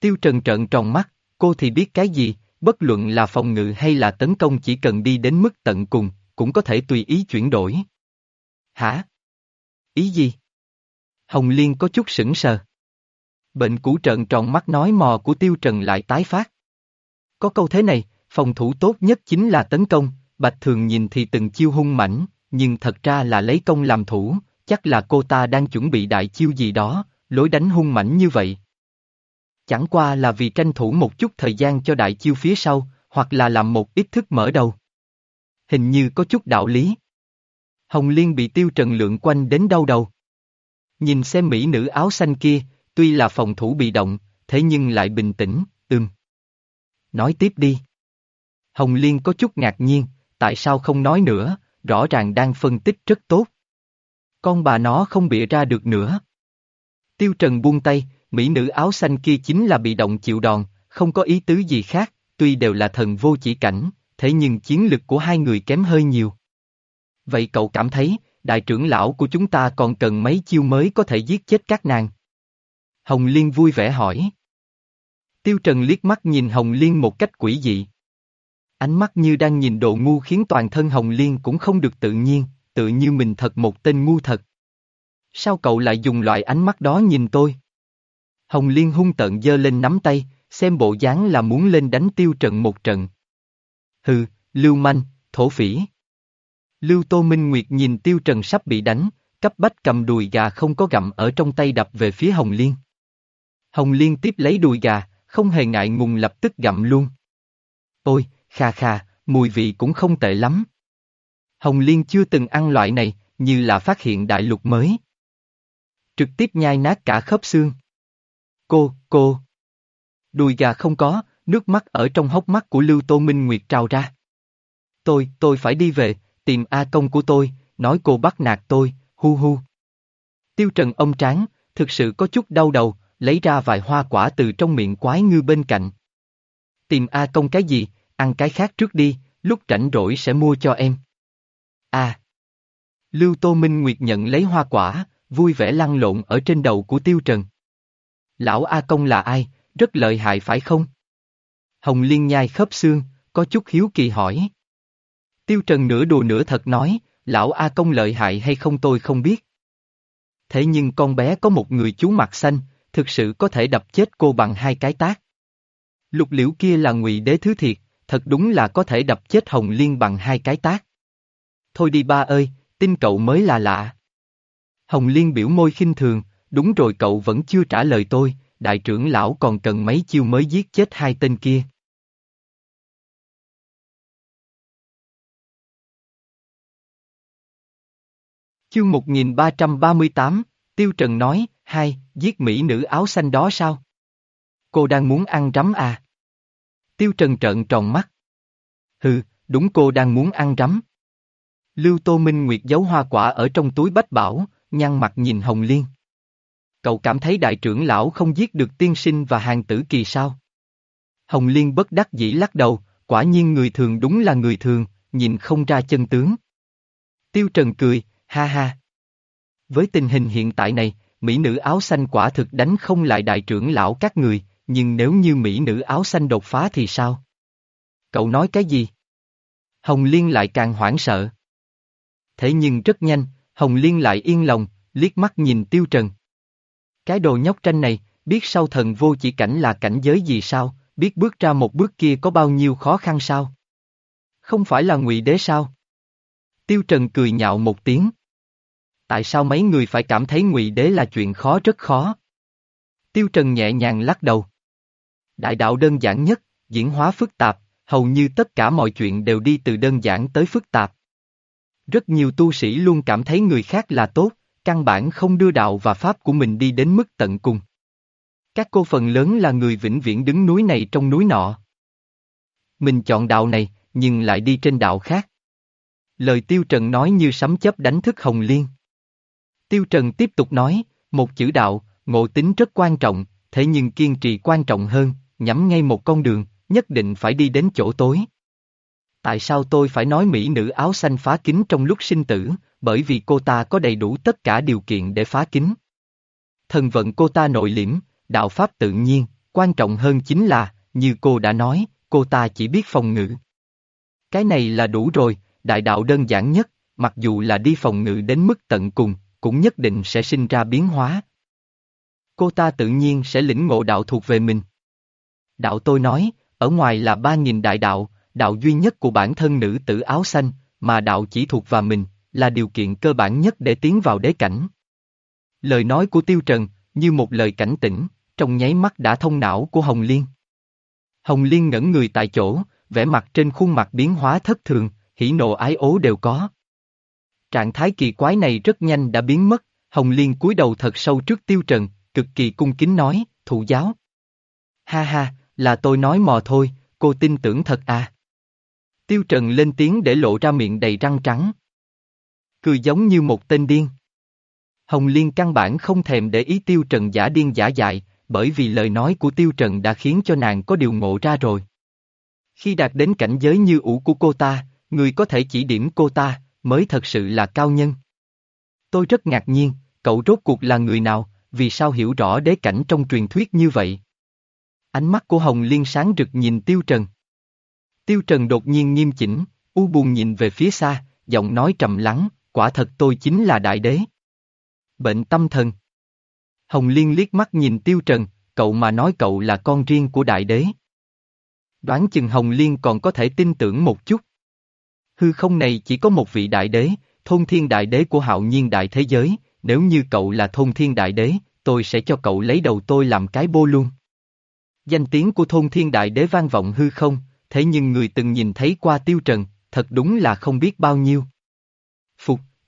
Tiêu Trần trợn tròn mắt, cô thì biết cái gì, bất luận là phòng ngự hay là tấn công chỉ cần đi đến mức tận cùng, cũng có thể tùy ý chuyển đổi. Hả? Ý gì? Hồng Liên có chút sững sờ. Bệnh cũ trợn tròn mắt nói mò của Tiêu Trần lại tái phát. Có câu thế này, phòng thủ tốt nhất chính là tấn công, Bạch Thường nhìn thì từng chiêu hung mãnh, nhưng thật ra là lấy công làm thủ, chắc là cô ta đang chuẩn bị đại chiêu gì đó, lối đánh hung mãnh như vậy. Chẳng qua là vì tranh thủ một chút thời gian cho đại chiêu phía sau, hoặc là làm một ít thức mở đầu. Hình như có chút đạo lý. Hồng Liên bị tiêu trần lượng quanh đến đau đầu. Nhìn xem mỹ nữ áo xanh kia, tuy là phòng thủ bị động, thế nhưng lại bình tĩnh, ưm. Nói tiếp đi. Hồng Liên có chút ngạc nhiên, tại sao không nói nữa, rõ ràng đang phân tích rất tốt. Con bà nó không bịa ra được nữa. Tiêu Trần buông tay, mỹ nữ áo xanh kia chính là bị động chịu đòn, không có ý tứ gì khác, tuy đều là thần vô chỉ cảnh, thế nhưng chiến lực của hai người kém hơi nhiều. Vậy cậu cảm thấy, đại trưởng lão của chúng ta còn cần mấy chiêu mới có thể giết chết các nàng? Hồng Liên vui vẻ hỏi. Tiêu Trần liếc mắt nhìn Hồng Liên một cách quỷ dị. Ánh mắt như đang nhìn độ ngu khiến toàn thân Hồng Liên cũng không được tự nhiên, tự như mình thật một tên ngu thật. Sao cậu lại dùng loại ánh mắt đó nhìn tôi? Hồng Liên hung tợn giơ lên nắm tay, xem bộ dáng là muốn lên đánh Tiêu trận một trận. Hừ, Lưu Manh, thổ phỉ. Lưu Tô Minh Nguyệt nhìn Tiêu Trần sắp bị đánh, cấp bách cầm đùi gà không có gặm ở trong tay đập về phía Hồng Liên. Hồng Liên tiếp lấy đùi gà, không hề ngại ngùng lập tức gặm luôn. Ôi, kha kha, mùi vị cũng không tệ lắm. Hồng Liên chưa từng ăn loại này, như là phát hiện đại lục mới. Trực tiếp nhai nát cả khớp xương. Cô, cô. Đùi gà không có, nước mắt ở trong hốc mắt của Lưu Tô Minh Nguyệt trào ra. Tôi, tôi phải đi về, tìm A công của tôi, nói cô bắt nạt tôi, hu hu. Tiêu Trần ông tráng, thực sự có chút đau đầu, lấy ra vài hoa quả từ trong miệng quái ngư bên cạnh. Tìm A công cái gì, ăn cái khác trước đi, lúc rảnh rỗi sẽ mua cho em. A. Lưu Tô Minh Nguyệt nhận lấy hoa quả, vui vẻ lăn lộn ở trên đầu của Tiêu Trần. Lão A công là ai, rất lợi hại phải không? Hồng Liên nhai khớp xương, có chút hiếu kỳ hỏi. Tiêu Trần nửa đùa nửa thật nói, lão A công lợi hại hay không tôi không biết. Thế nhưng con bé có một người chú mặt xanh, thực sự có thể đập chết cô bằng hai cái tác. Lục liễu kia là ngụy đế thứ thiệt, thật đúng là có thể đập chết Hồng Liên bằng hai cái tác. Thôi đi ba ơi, tin cậu mới là lạ. Hồng Liên biểu môi khinh thường, đúng rồi cậu vẫn chưa trả lời tôi, đại trưởng lão còn cần mấy chiêu mới giết chết hai tên kia. Chương 1338, Tiêu Trần nói, hai, giết mỹ nữ áo xanh đó sao? Cô đang muốn ăn rắm à? Tiêu Trần trợn tròn mắt. Hừ, đúng cô đang muốn ăn rắm. Lưu Tô Minh Nguyệt giấu hoa quả ở trong túi bách bảo, nhăn mặt nhìn Hồng Liên. Cậu cảm thấy đại trưởng lão không giết được tiên sinh và hàng tử kỳ sao? Hồng Liên bất đắc dĩ lắc đầu, quả nhiên người thường đúng là người thường, nhìn không ra chân tướng. Tiêu Trần cười, ha ha. Với tình hình hiện tại này, mỹ nữ áo xanh quả thực đánh không lại đại trưởng lão các người, nhưng nếu như mỹ nữ áo xanh đột phá thì sao? Cậu nói cái gì? Hồng Liên lại càng hoảng sợ. Thế nhưng rất nhanh, Hồng Liên lại yên lòng, liếc mắt nhìn Tiêu Trần. Cái đồ nhóc tranh này, biết sau thần vô chỉ cảnh là cảnh giới gì sao, biết bước ra một bước kia có bao nhiêu khó khăn sao? Không phải là ngụy đế sao? Tiêu Trần cười nhạo một tiếng. Tại sao mấy người phải cảm thấy ngụy đế là chuyện khó rất khó? Tiêu Trần nhẹ nhàng lắc đầu. Đại đạo đơn giản nhất, diễn hóa phức tạp, hầu như tất cả mọi chuyện đều đi từ đơn giản tới phức tạp. Rất nhiều tu sĩ luôn cảm thấy người khác là tốt, căn bản không đưa đạo và pháp của mình đi đến mức tận cùng. Các cô phần lớn là người vĩnh viễn đứng núi này trong núi nọ. Mình chọn đạo này, nhưng lại đi trên đạo khác. Lời Tiêu Trần nói như sấm chấp đánh thức Hồng Liên. Tiêu Trần tiếp tục nói, một chữ đạo, ngộ tính rất quan trọng, thế nhưng kiên trì quan trọng hơn, nhắm ngay một con đường, nhất định phải đi đến chỗ tối. Tại sao tôi phải nói mỹ nữ áo xanh phá kính trong lúc sinh tử, bởi vì cô ta có đầy đủ tất cả điều kiện để phá kính. Thần vận cô ta nội liễm, đạo pháp tự nhiên, quan trọng hơn chính là, như cô đã nói, cô ta chỉ biết phòng ngự. Cái này là đủ rồi, đại đạo đơn giản nhất, mặc dù là đi phòng ngự đến mức tận cùng, cũng nhất định sẽ sinh ra biến hóa. Cô ta tự nhiên sẽ lĩnh ngộ đạo thuộc về mình. Đạo tôi nói, ở ngoài là ba nghìn đại đạo, đạo duy nhất của bản thân nữ tử áo xanh, mà đạo chỉ thuộc vào mình, là điều kiện cơ bản nhất để tiến vào đế cảnh. Lời nói của Tiêu Trần, như một lời cảnh tỉnh, trong nháy mắt đã thông não của Hồng Liên. Hồng Liên ngẩn người tại chỗ, vẻ mặt trên khuôn mặt biến hóa thất thường, hỉ nộ ái ố đều có. Trạng thái kỳ quái này rất nhanh đã biến mất, Hồng Liên cúi đầu thật sâu trước Tiêu Trần, cực kỳ cung kính nói, thụ giáo. Ha ha, là tôi nói mò thôi, cô tin tưởng thật à. Tiêu Trần lên tiếng để lộ ra miệng đầy răng trắng. Cười giống như một tên điên. Hồng Liên căn bản không thèm để ý Tiêu Trần giả điên giả dại, bởi vì lời nói của Tiêu Trần đã khiến cho nàng có điều ngộ ra rồi. Khi đạt đến cảnh giới như ủ của cô ta, người có thể chỉ điểm cô ta, mới thật sự là cao nhân. Tôi rất ngạc nhiên, cậu rốt cuộc là người nào, vì sao hiểu rõ đế cảnh trong truyền thuyết như vậy? Ánh mắt của Hồng Liên sáng rực nhìn Tiêu Trần. Tiêu Trần đột nhiên nghiêm chỉnh, u buồn nhìn về phía xa, giọng nói trầm lắng, quả thật tôi chính là đại đế. Bệnh tâm thần. Hồng Liên liếc mắt nhìn Tiêu Trần, cậu mà nói cậu là con riêng của đại đế. Đoán chừng Hồng Liên còn có thể tin tưởng một chút. Hư không này chỉ có một vị đại đế, thôn thiên đại đế của hạo nhiên đại thế giới, nếu như cậu là thôn thiên đại đế, tôi sẽ cho cậu lấy đầu tôi làm cái bô luôn. Danh tiếng của thôn thiên đại đế vang vọng hư không, thế nhưng người từng nhìn thấy qua tiêu trần, thật đúng là không biết bao nhiêu.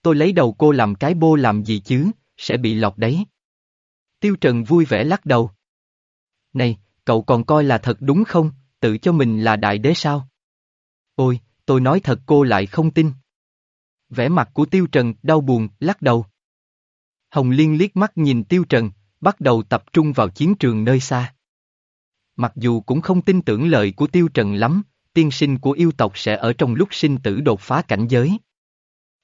Tôi lấy đầu cô làm cái bô làm gì chứ, sẽ bị lọt đấy. Tiêu trần vui vẻ lắc đầu. Này, cậu còn coi là thật đúng không, tự cho mình là đại đế sao? Ôi, tôi nói thật cô lại không tin. Vẻ mặt của Tiêu Trần đau buồn, lắc đầu. Hồng Liên liếc mắt nhìn Tiêu Trần, bắt đầu tập trung vào chiến trường nơi xa. Mặc dù cũng không tin tưởng lời của Tiêu Trần lắm, tiên sinh của yêu tộc sẽ ở trong lúc sinh tử đột phá cảnh giới.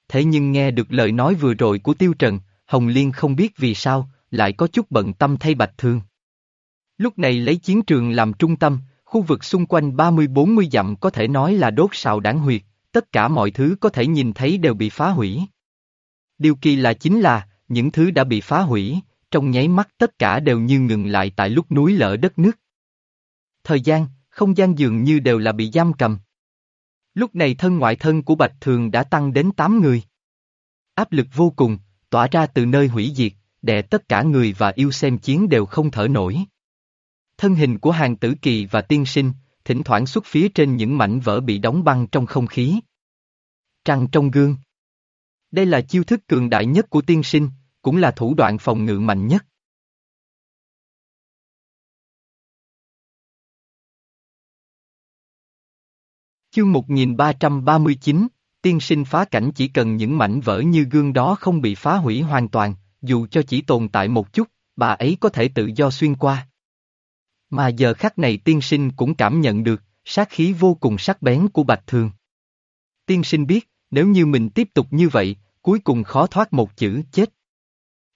Thế nhưng nghe được lời nói vừa rồi của Tiêu Trần, Hồng Liên không biết vì sao, lại có chút bận tâm thay Bạch Thương. Lúc này lấy chiến trường làm trung tâm, khu vực xung quanh 30-40 dặm có thể nói là đốt sào đáng huyệt, tất cả mọi thứ có thể nhìn thấy đều bị phá hủy. Điều kỳ lạ chính là, những thứ đã bị phá hủy, trong nháy mắt tất cả đều như ngừng lại tại lúc núi lở đất nước. Thời gian, không gian dường như đều là bị giam cầm. Lúc này thân ngoại thân của Bạch Thường đã tăng đến 8 người. Áp lực vô cùng, tỏa ra từ nơi hủy diệt, đè tất cả người và yêu xem chiến đều không thở nổi. Thân hình của hàng tử kỳ và tiên sinh, thỉnh thoảng xuất phía trên những mảnh vỡ bị đóng băng trong không khí. Trăng trong gương. Đây là chiêu thức cường đại nhất của tiên sinh, cũng là thủ đoạn phòng ngự mạnh nhất. Chương 1339, tiên sinh phá cảnh chỉ cần những mảnh vỡ như gương đó không bị phá hủy hoàn toàn, dù cho chỉ tồn tại một chút, bà ấy có thể tự do xuyên qua. Mà giờ khắc này tiên sinh cũng cảm nhận được, sát khí vô cùng sắc bén của Bạch Thường. Tiên sinh biết, nếu như mình tiếp tục như vậy, cuối cùng khó thoát một chữ chết.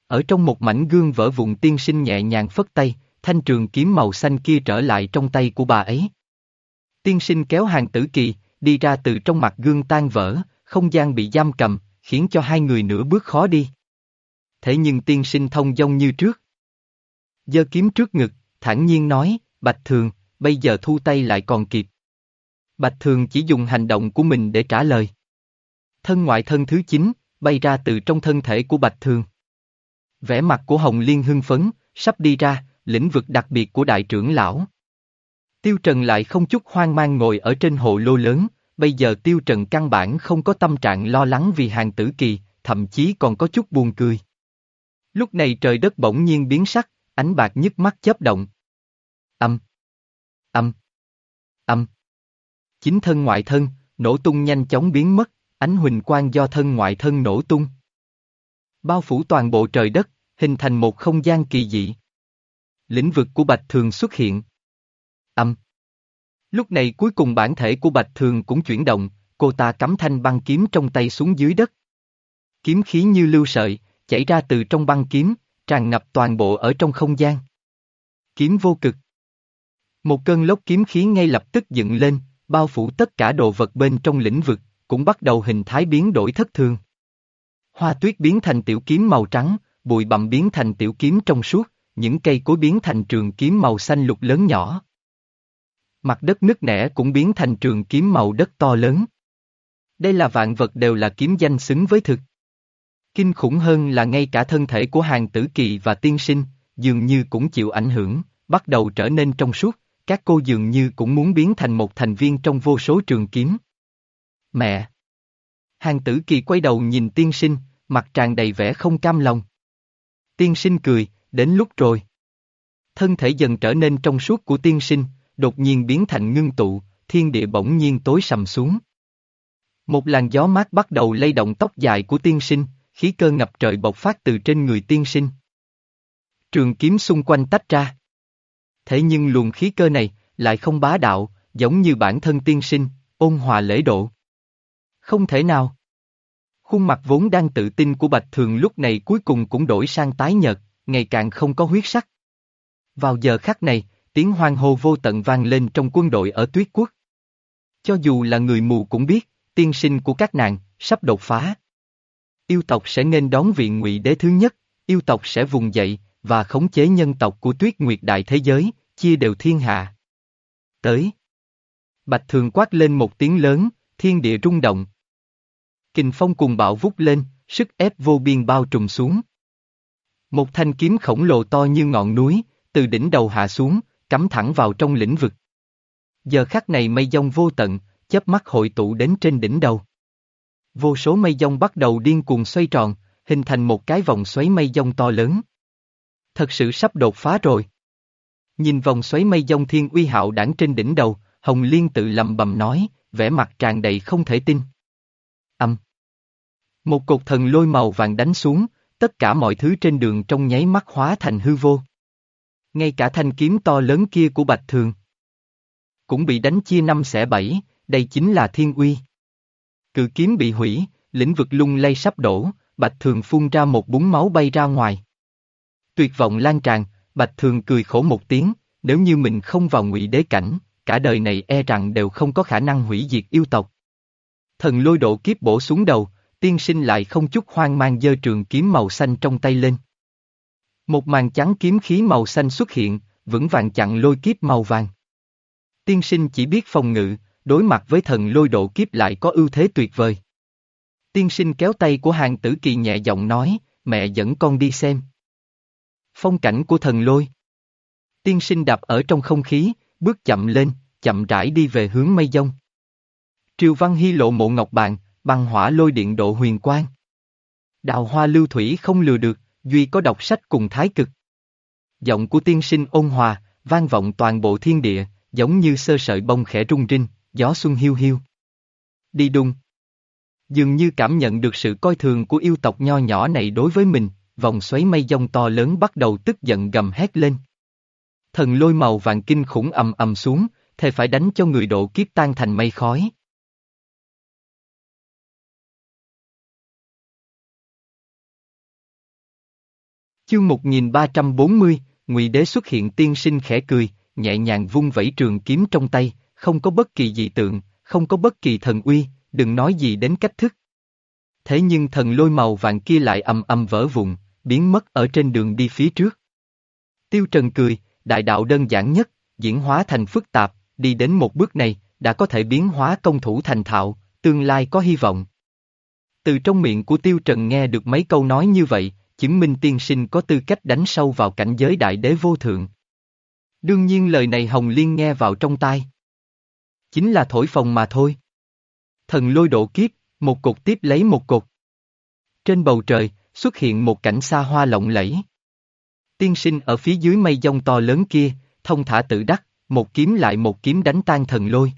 Ở trong một mảnh gương vỡ vụn tiên sinh nhẹ nhàng phất tay, thanh trường kiếm màu xanh kia trở lại trong tay của bà ấy. Tiên sinh kéo hàng tử kỳ, đi ra từ trong mặt gương tan vỡ, không gian bị giam cầm, khiến cho hai người nửa bước khó đi. Thế nhưng tiên sinh thông dong như trước. Giơ kiếm trước ngực, thản nhiên nói, Bạch Thường, bây giờ thu tay lại còn kịp. Bạch Thường chỉ dùng hành động của mình để trả lời. Thân ngoại thân thứ 9, bay ra từ trong thân thể của Bạch Thường. Vẻ mặt của Hồng Liên hưng phấn, sắp đi ra, lĩnh vực đặc biệt của đại trưởng lão. Tiêu Trần lại không chút hoang mang ngồi ở trên hồ lô lớn, bây giờ Tiêu Trần căn bản không có tâm trạng lo lắng vì hàng tử kỳ, thậm chí còn có chút buồn cười. Lúc này trời đất bỗng nhiên biến sắc, ánh bạc nhức mắt chớp động. Âm. Âm. Âm. Chính thân ngoại thân, nổ tung nhanh chóng biến mất, ánh huỳnh quang do thân ngoại thân nổ tung. Bao phủ toàn bộ trời đất, hình thành một không gian kỳ dị. Lĩnh vực của Bạch Thường xuất hiện. Âm. Lúc này cuối cùng bản thể của Bạch Thường cũng chuyển động, cô ta cắm thanh băng kiếm trong tay xuống dưới đất. Kiếm khí như lưu sợi, chảy ra từ trong băng kiếm, tràn ngập toàn bộ ở trong không gian. Kiếm vô cực. Một cơn lốc kiếm khí ngay lập tức dựng lên, bao phủ tất cả đồ vật bên trong lĩnh vực, cũng bắt đầu hình thái biến đổi thất thường. Hoa tuyết biến thành tiểu kiếm màu trắng, bụi bặm biến thành tiểu kiếm trong suốt, những cây cối biến thành trường kiếm màu xanh lục lớn nhỏ. Mặt đất nứt nẻ cũng biến thành trường kiếm màu đất to lớn. Đây là vạn vật đều là kiếm danh xứng với thực. Kinh khủng hơn là ngay cả thân thể của hàng tử kỳ và tiên sinh, dường như cũng chịu ảnh hưởng, bắt đầu trở nên trong suốt, các cô dường như cũng muốn biến thành một thành viên trong vô số trường kiếm. Mẹ! Hàng tử kỳ quay đầu nhìn tiên sinh, mặt tràn đầy vẻ không cam lòng. Tiên sinh cười, đến lúc rồi. Thân thể dần trở nên trong suốt của tiên sinh, đột nhiên biến thành ngưng tụ, thiên địa bỗng nhiên tối sầm xuống. Một làn gió mát bắt đầu lay động tóc dài của tiên sinh, khí cơ ngập trời bộc phát từ trên người tiên sinh. Trường kiếm xung quanh tách ra. Thế nhưng luồng khí cơ này, lại không bá đạo, giống như bản thân tiên sinh, ôn hòa lễ độ. Không thể nào. Khuôn mặt vốn đang tự tin của Bạch Thường lúc này cuối cùng cũng đổi sang tái nhợt, ngày càng không có huyết sắc. Vào giờ khắc này, tiếng hoang hô vô tận vang lên trong quân đội ở tuyết quốc. Cho dù là người mù cũng biết, tiên sinh của các nàng, sắp đột phá. Yêu tộc sẽ nên đón vị ngụy đế thứ nhất, yêu tộc sẽ vùng dậy, và khống chế nhân tộc của tuyết nguyệt đại thế giới, chia đều thiên hạ. Tới. Bạch thường quát lên một tiếng lớn, thiên địa rung động. Kình phong cùng bạo vút lên, sức ép vô biên bao trùm xuống. Một thanh kiếm khổng lồ to như ngọn núi, từ đỉnh đầu hạ xuống, cắm thẳng vào trong lĩnh vực. Giờ khắc này mây dông vô tận, chớp mắt hội tụ đến trên đỉnh đầu. Vô số mây dông bắt đầu điên cuồng xoay tròn, hình thành một cái vòng xoáy mây dông to lớn. Thật sự sắp đột phá rồi. Nhìn vòng xoáy mây dông thiên uy hạo đảng trên đỉnh đầu, Hồng Liên tự lầm bầm nói, vẻ mặt tràn đầy không thể tin. Âm. Một cột thần lôi màu vàng đánh xuống, tất cả mọi thứ trên đường trong nháy mắt hóa thành hư vô. Ngay cả thanh kiếm to lớn kia của Bạch Thường. Cũng bị đánh chia năm xẻ bảy, đây chính là thiên uy. Cự kiếm bị hủy, lĩnh vực lung lay sắp đổ, Bạch Thường phun ra một búng máu bay ra ngoài. Tuyệt vọng lan tràn, Bạch Thường cười khổ một tiếng, nếu như mình không vào ngụy đế cảnh, cả đời này e rằng đều không có khả năng hủy diệt yêu tộc. Thần lôi độ kiếp bổ xuống đầu, tiên sinh lại không chút hoang mang dơ trường kiếm màu xanh trong tay lên. Một màn trắng kiếm khí màu xanh xuất hiện, vững vàng chặn lôi kiếp màu vàng. Tiên sinh chỉ biết phòng ngự, đối mặt với thần lôi độ kiếp lại có ưu thế tuyệt vời. Tiên sinh kéo tay của hàng tử kỳ nhẹ giọng nói, mẹ dẫn con đi xem. Phong cảnh của thần lôi. Tiên sinh đạp ở trong không khí, bước chậm lên, chậm rãi đi về hướng mây dông. Triều Văn Hy lộ mộ ngọc bàn, băng hỏa lôi điện độ huyền quang. Đào hoa lưu thủy không lừa được, duy có đọc sách cùng thái cực. Giọng của tiên sinh ôn hòa, vang vọng toàn bộ thiên địa, giống như sơ sợi bông khẽ rung rinh, gió xuân hiu hiu. Đi đung. Dường như cảm nhận được sự coi thường của yêu tộc nho nhỏ này đối với mình, vòng xoáy mây dông to lớn bắt đầu tức giận gầm hét lên. Thần lôi màu vàng kinh khủng ầm ầm xuống, thề phải đánh cho người độ kiếp tan thành mây khói. Chương 1340, Ngụy Đế xuất hiện tiên sinh khẽ cười, nhẹ nhàng vung vẩy trường kiếm trong tay, không có bất kỳ dị tượng, không có bất kỳ thần uy, đừng nói gì đến cách thức. Thế nhưng thần lôi màu vàng kia lại ầm ầm vỡ vụn, biến mất ở trên đường đi phía trước. Tiêu Trần cười, đại đạo đơn giản nhất, diễn hóa thành phức tạp, đi đến một bước này, đã có thể biến hóa công thủ thành thạo, tương lai có hy vọng. Từ trong miệng của Tiêu Trần nghe được mấy câu nói như vậy, chứng minh tiên sinh có tư cách đánh sâu vào cảnh giới đại đế vô thượng. Đương nhiên lời này Hồng Liên nghe vào trong tai. Chính là thổi phồng mà thôi. Thần lôi độ kiếp, một cột tiếp lấy một cột. Trên bầu trời, xuất hiện một cảnh xa hoa lộng lẫy. Tiên sinh ở phía dưới mây dông to lớn kia, thông thả tự đắc, một kiếm lại một kiếm đánh tan thần lôi.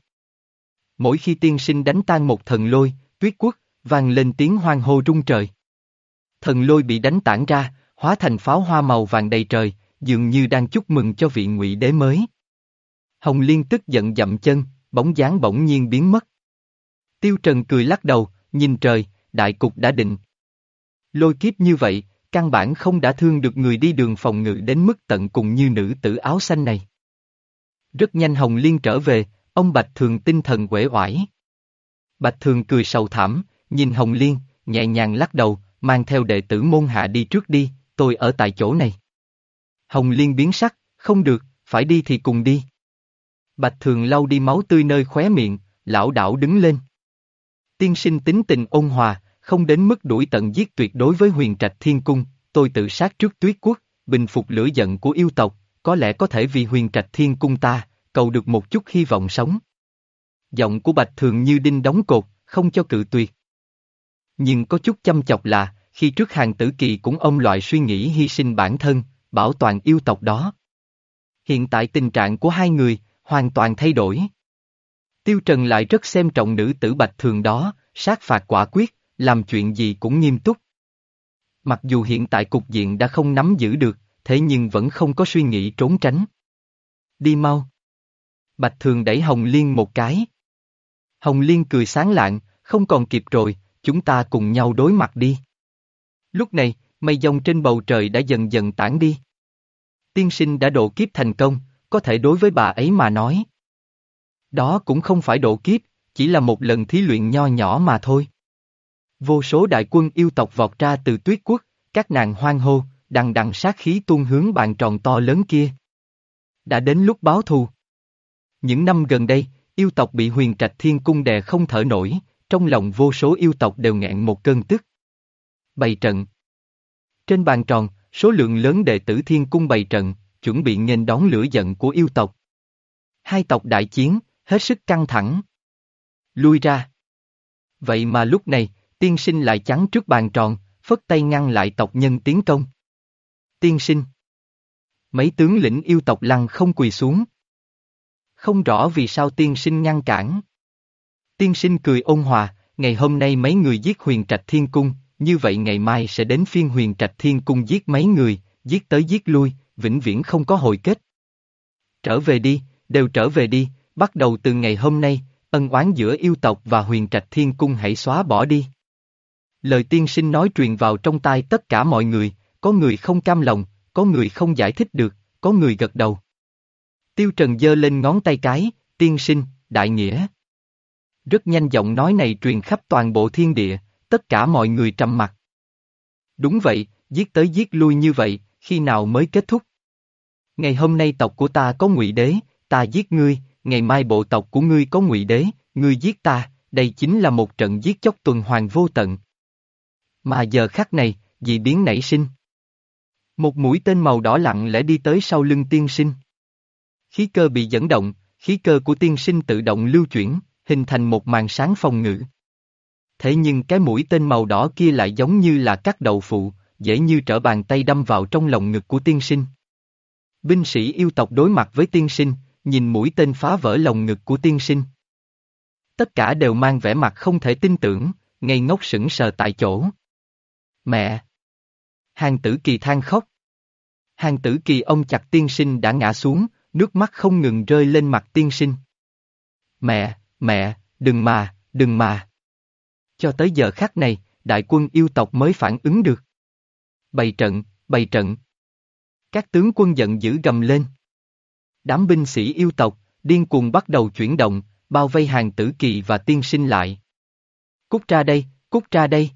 Mỗi khi tiên sinh đánh tan một thần lôi, tuyết quốc, vang lên tiếng hoang hô rung trời. Thần lôi bị đánh tản ra, hóa thành pháo hoa màu vàng đầy trời, dường như đang chúc mừng cho vị ngụy đế mới. Hồng Liên tức giận dậm chân, bóng dáng bỗng nhiên biến mất. Tiêu Trần cười lắc đầu, nhìn trời, đại cục đã định. Lôi kiếp như vậy, căn bản không đã thương được người đi đường phòng ngự đến mức tận cùng như nữ tử áo xanh này. Rất nhanh Hồng Liên trở về, ông Bạch Thường tinh thần quể oải. Bạch Thường cười sầu thảm, nhìn Hồng Liên, nhẹ nhàng lắc đầu, mang theo đệ tử môn hạ đi trước đi, tôi ở tại chỗ này. Hồng Liên biến sắc, không được, phải đi thì cùng đi. Bạch Thường lau đi máu tươi nơi khóe miệng, lão đảo đứng lên. Tiên sinh tính tình ôn hòa, không đến mức đuổi tận giết tuyệt đối với huyền trạch thiên cung, tôi tự sát trước tuyết quốc, bình phục lửa giận của yêu tộc, có lẽ có thể vì huyền trạch thiên cung ta, cầu được một chút hy vọng sống. Giọng của Bạch Thường như đinh đóng cột, không cho cự tuyệt. Nhưng có chút chăm chọc là, khi trước hàng tử kỳ cũng ông loại suy nghĩ hy sinh bản thân, bảo toàn yêu tộc đó. Hiện tại tình trạng của hai người, hoàn toàn thay đổi. Tiêu Trần lại rất xem trọng nữ tử Bạch Thường đó, sát phạt quả quyết, làm chuyện gì cũng nghiêm túc. Mặc dù hiện tại cục diện đã không nắm giữ được, thế nhưng vẫn không có suy nghĩ trốn tránh. Đi mau. Bạch Thường đẩy Hồng Liên một cái. Hồng Liên cười sáng lạng, không còn kịp rồi, chúng ta cùng nhau đối mặt đi. Lúc này, mây dông trên bầu trời đã dần dần tản đi. Tiên sinh đã độ kiếp thành công, có thể đối với bà ấy mà nói. Đó cũng không phải độ kiếp, chỉ là một lần thí luyện nho nhỏ mà thôi. Vô số đại quân yêu tộc vọt ra từ tuyết quốc, các nàng hoang hô, đằng đằng sát khí tuôn hướng bàn tròn to lớn kia. Đã đến lúc báo thù. Những năm gần đây, yêu tộc bị huyền trạch thiên cung đè không thở nổi, trong lòng vô số yêu tộc đều nghẹn một cơn tức. Bày trận Trên bàn tròn, số lượng lớn đệ tử thiên cung bày trận, chuẩn bị nghênh đón lửa giận của yêu tộc. Hai tộc đại chiến, hết sức căng thẳng. Lui ra. Vậy mà lúc này, tiên sinh lại chắn trước bàn tròn, phất tay ngăn lại tộc nhân tiến công. Tiên sinh. Mấy tướng lĩnh yêu tộc lăng không quỳ xuống. Không rõ vì sao tiên sinh ngăn cản. Tiên sinh cười ôn hòa, ngày hôm nay mấy người giết huyền trạch thiên cung, như vậy ngày mai sẽ đến phiên huyền trạch thiên cung giết mấy người, giết tới giết lui, vĩnh viễn không có hồi kết. Trở về đi, đều trở về đi, bắt đầu từ ngày hôm nay, ân oán giữa yêu tộc và huyền trạch thiên cung hãy xóa bỏ đi. Lời tiên sinh nói truyền vào trong tai tất cả mọi người, có người không cam lòng, có người không giải thích được, có người gật đầu. Tiêu Trần giơ lên ngón tay cái, tiên sinh, đại nghĩa. Rất nhanh giọng nói này truyền khắp toàn bộ thiên địa, tất cả mọi người trầm mặt. Đúng vậy, giết tới giết lui như vậy, khi nào mới kết thúc? Ngày hôm nay tộc của ta có ngụy đế, ta giết ngươi, ngày mai bộ tộc của ngươi có ngụy đế, ngươi giết ta, đây chính là một trận giết chóc tuần hoàn vô tận. Mà giờ khắc này, dị biến nảy sinh. Một mũi tên màu đỏ lặng lẽ đi tới sau lưng tiên sinh. Khí cơ bị dẫn động, khí cơ của tiên sinh tự động lưu chuyển, hình thành một màn sáng phòng ngự. Thế nhưng cái mũi tên màu đỏ kia lại giống như là cắt đầu phụ, dễ như trở bàn tay đâm vào trong lòng ngực của tiên sinh. Binh sĩ yêu tộc đối mặt với tiên sinh, nhìn mũi tên phá vỡ lồng ngực của tiên sinh. Tất cả đều mang vẻ mặt không thể tin tưởng, ngây ngốc sững sờ tại chỗ. Mẹ! Hàng tử kỳ than khóc. Hàng tử kỳ ông chặt tiên sinh đã ngã xuống, nước mắt không ngừng rơi lên mặt tiên sinh. Mẹ, mẹ, đừng mà, đừng mà. Cho tới giờ khắc này, đại quân yêu tộc mới phản ứng được. Bày trận, bày trận. Các tướng quân giận dữ gầm lên. Đám binh sĩ yêu tộc, điên cuồng bắt đầu chuyển động, bao vây hàng tử kỳ và tiên sinh lại. Cút ra đây, cút ra đây.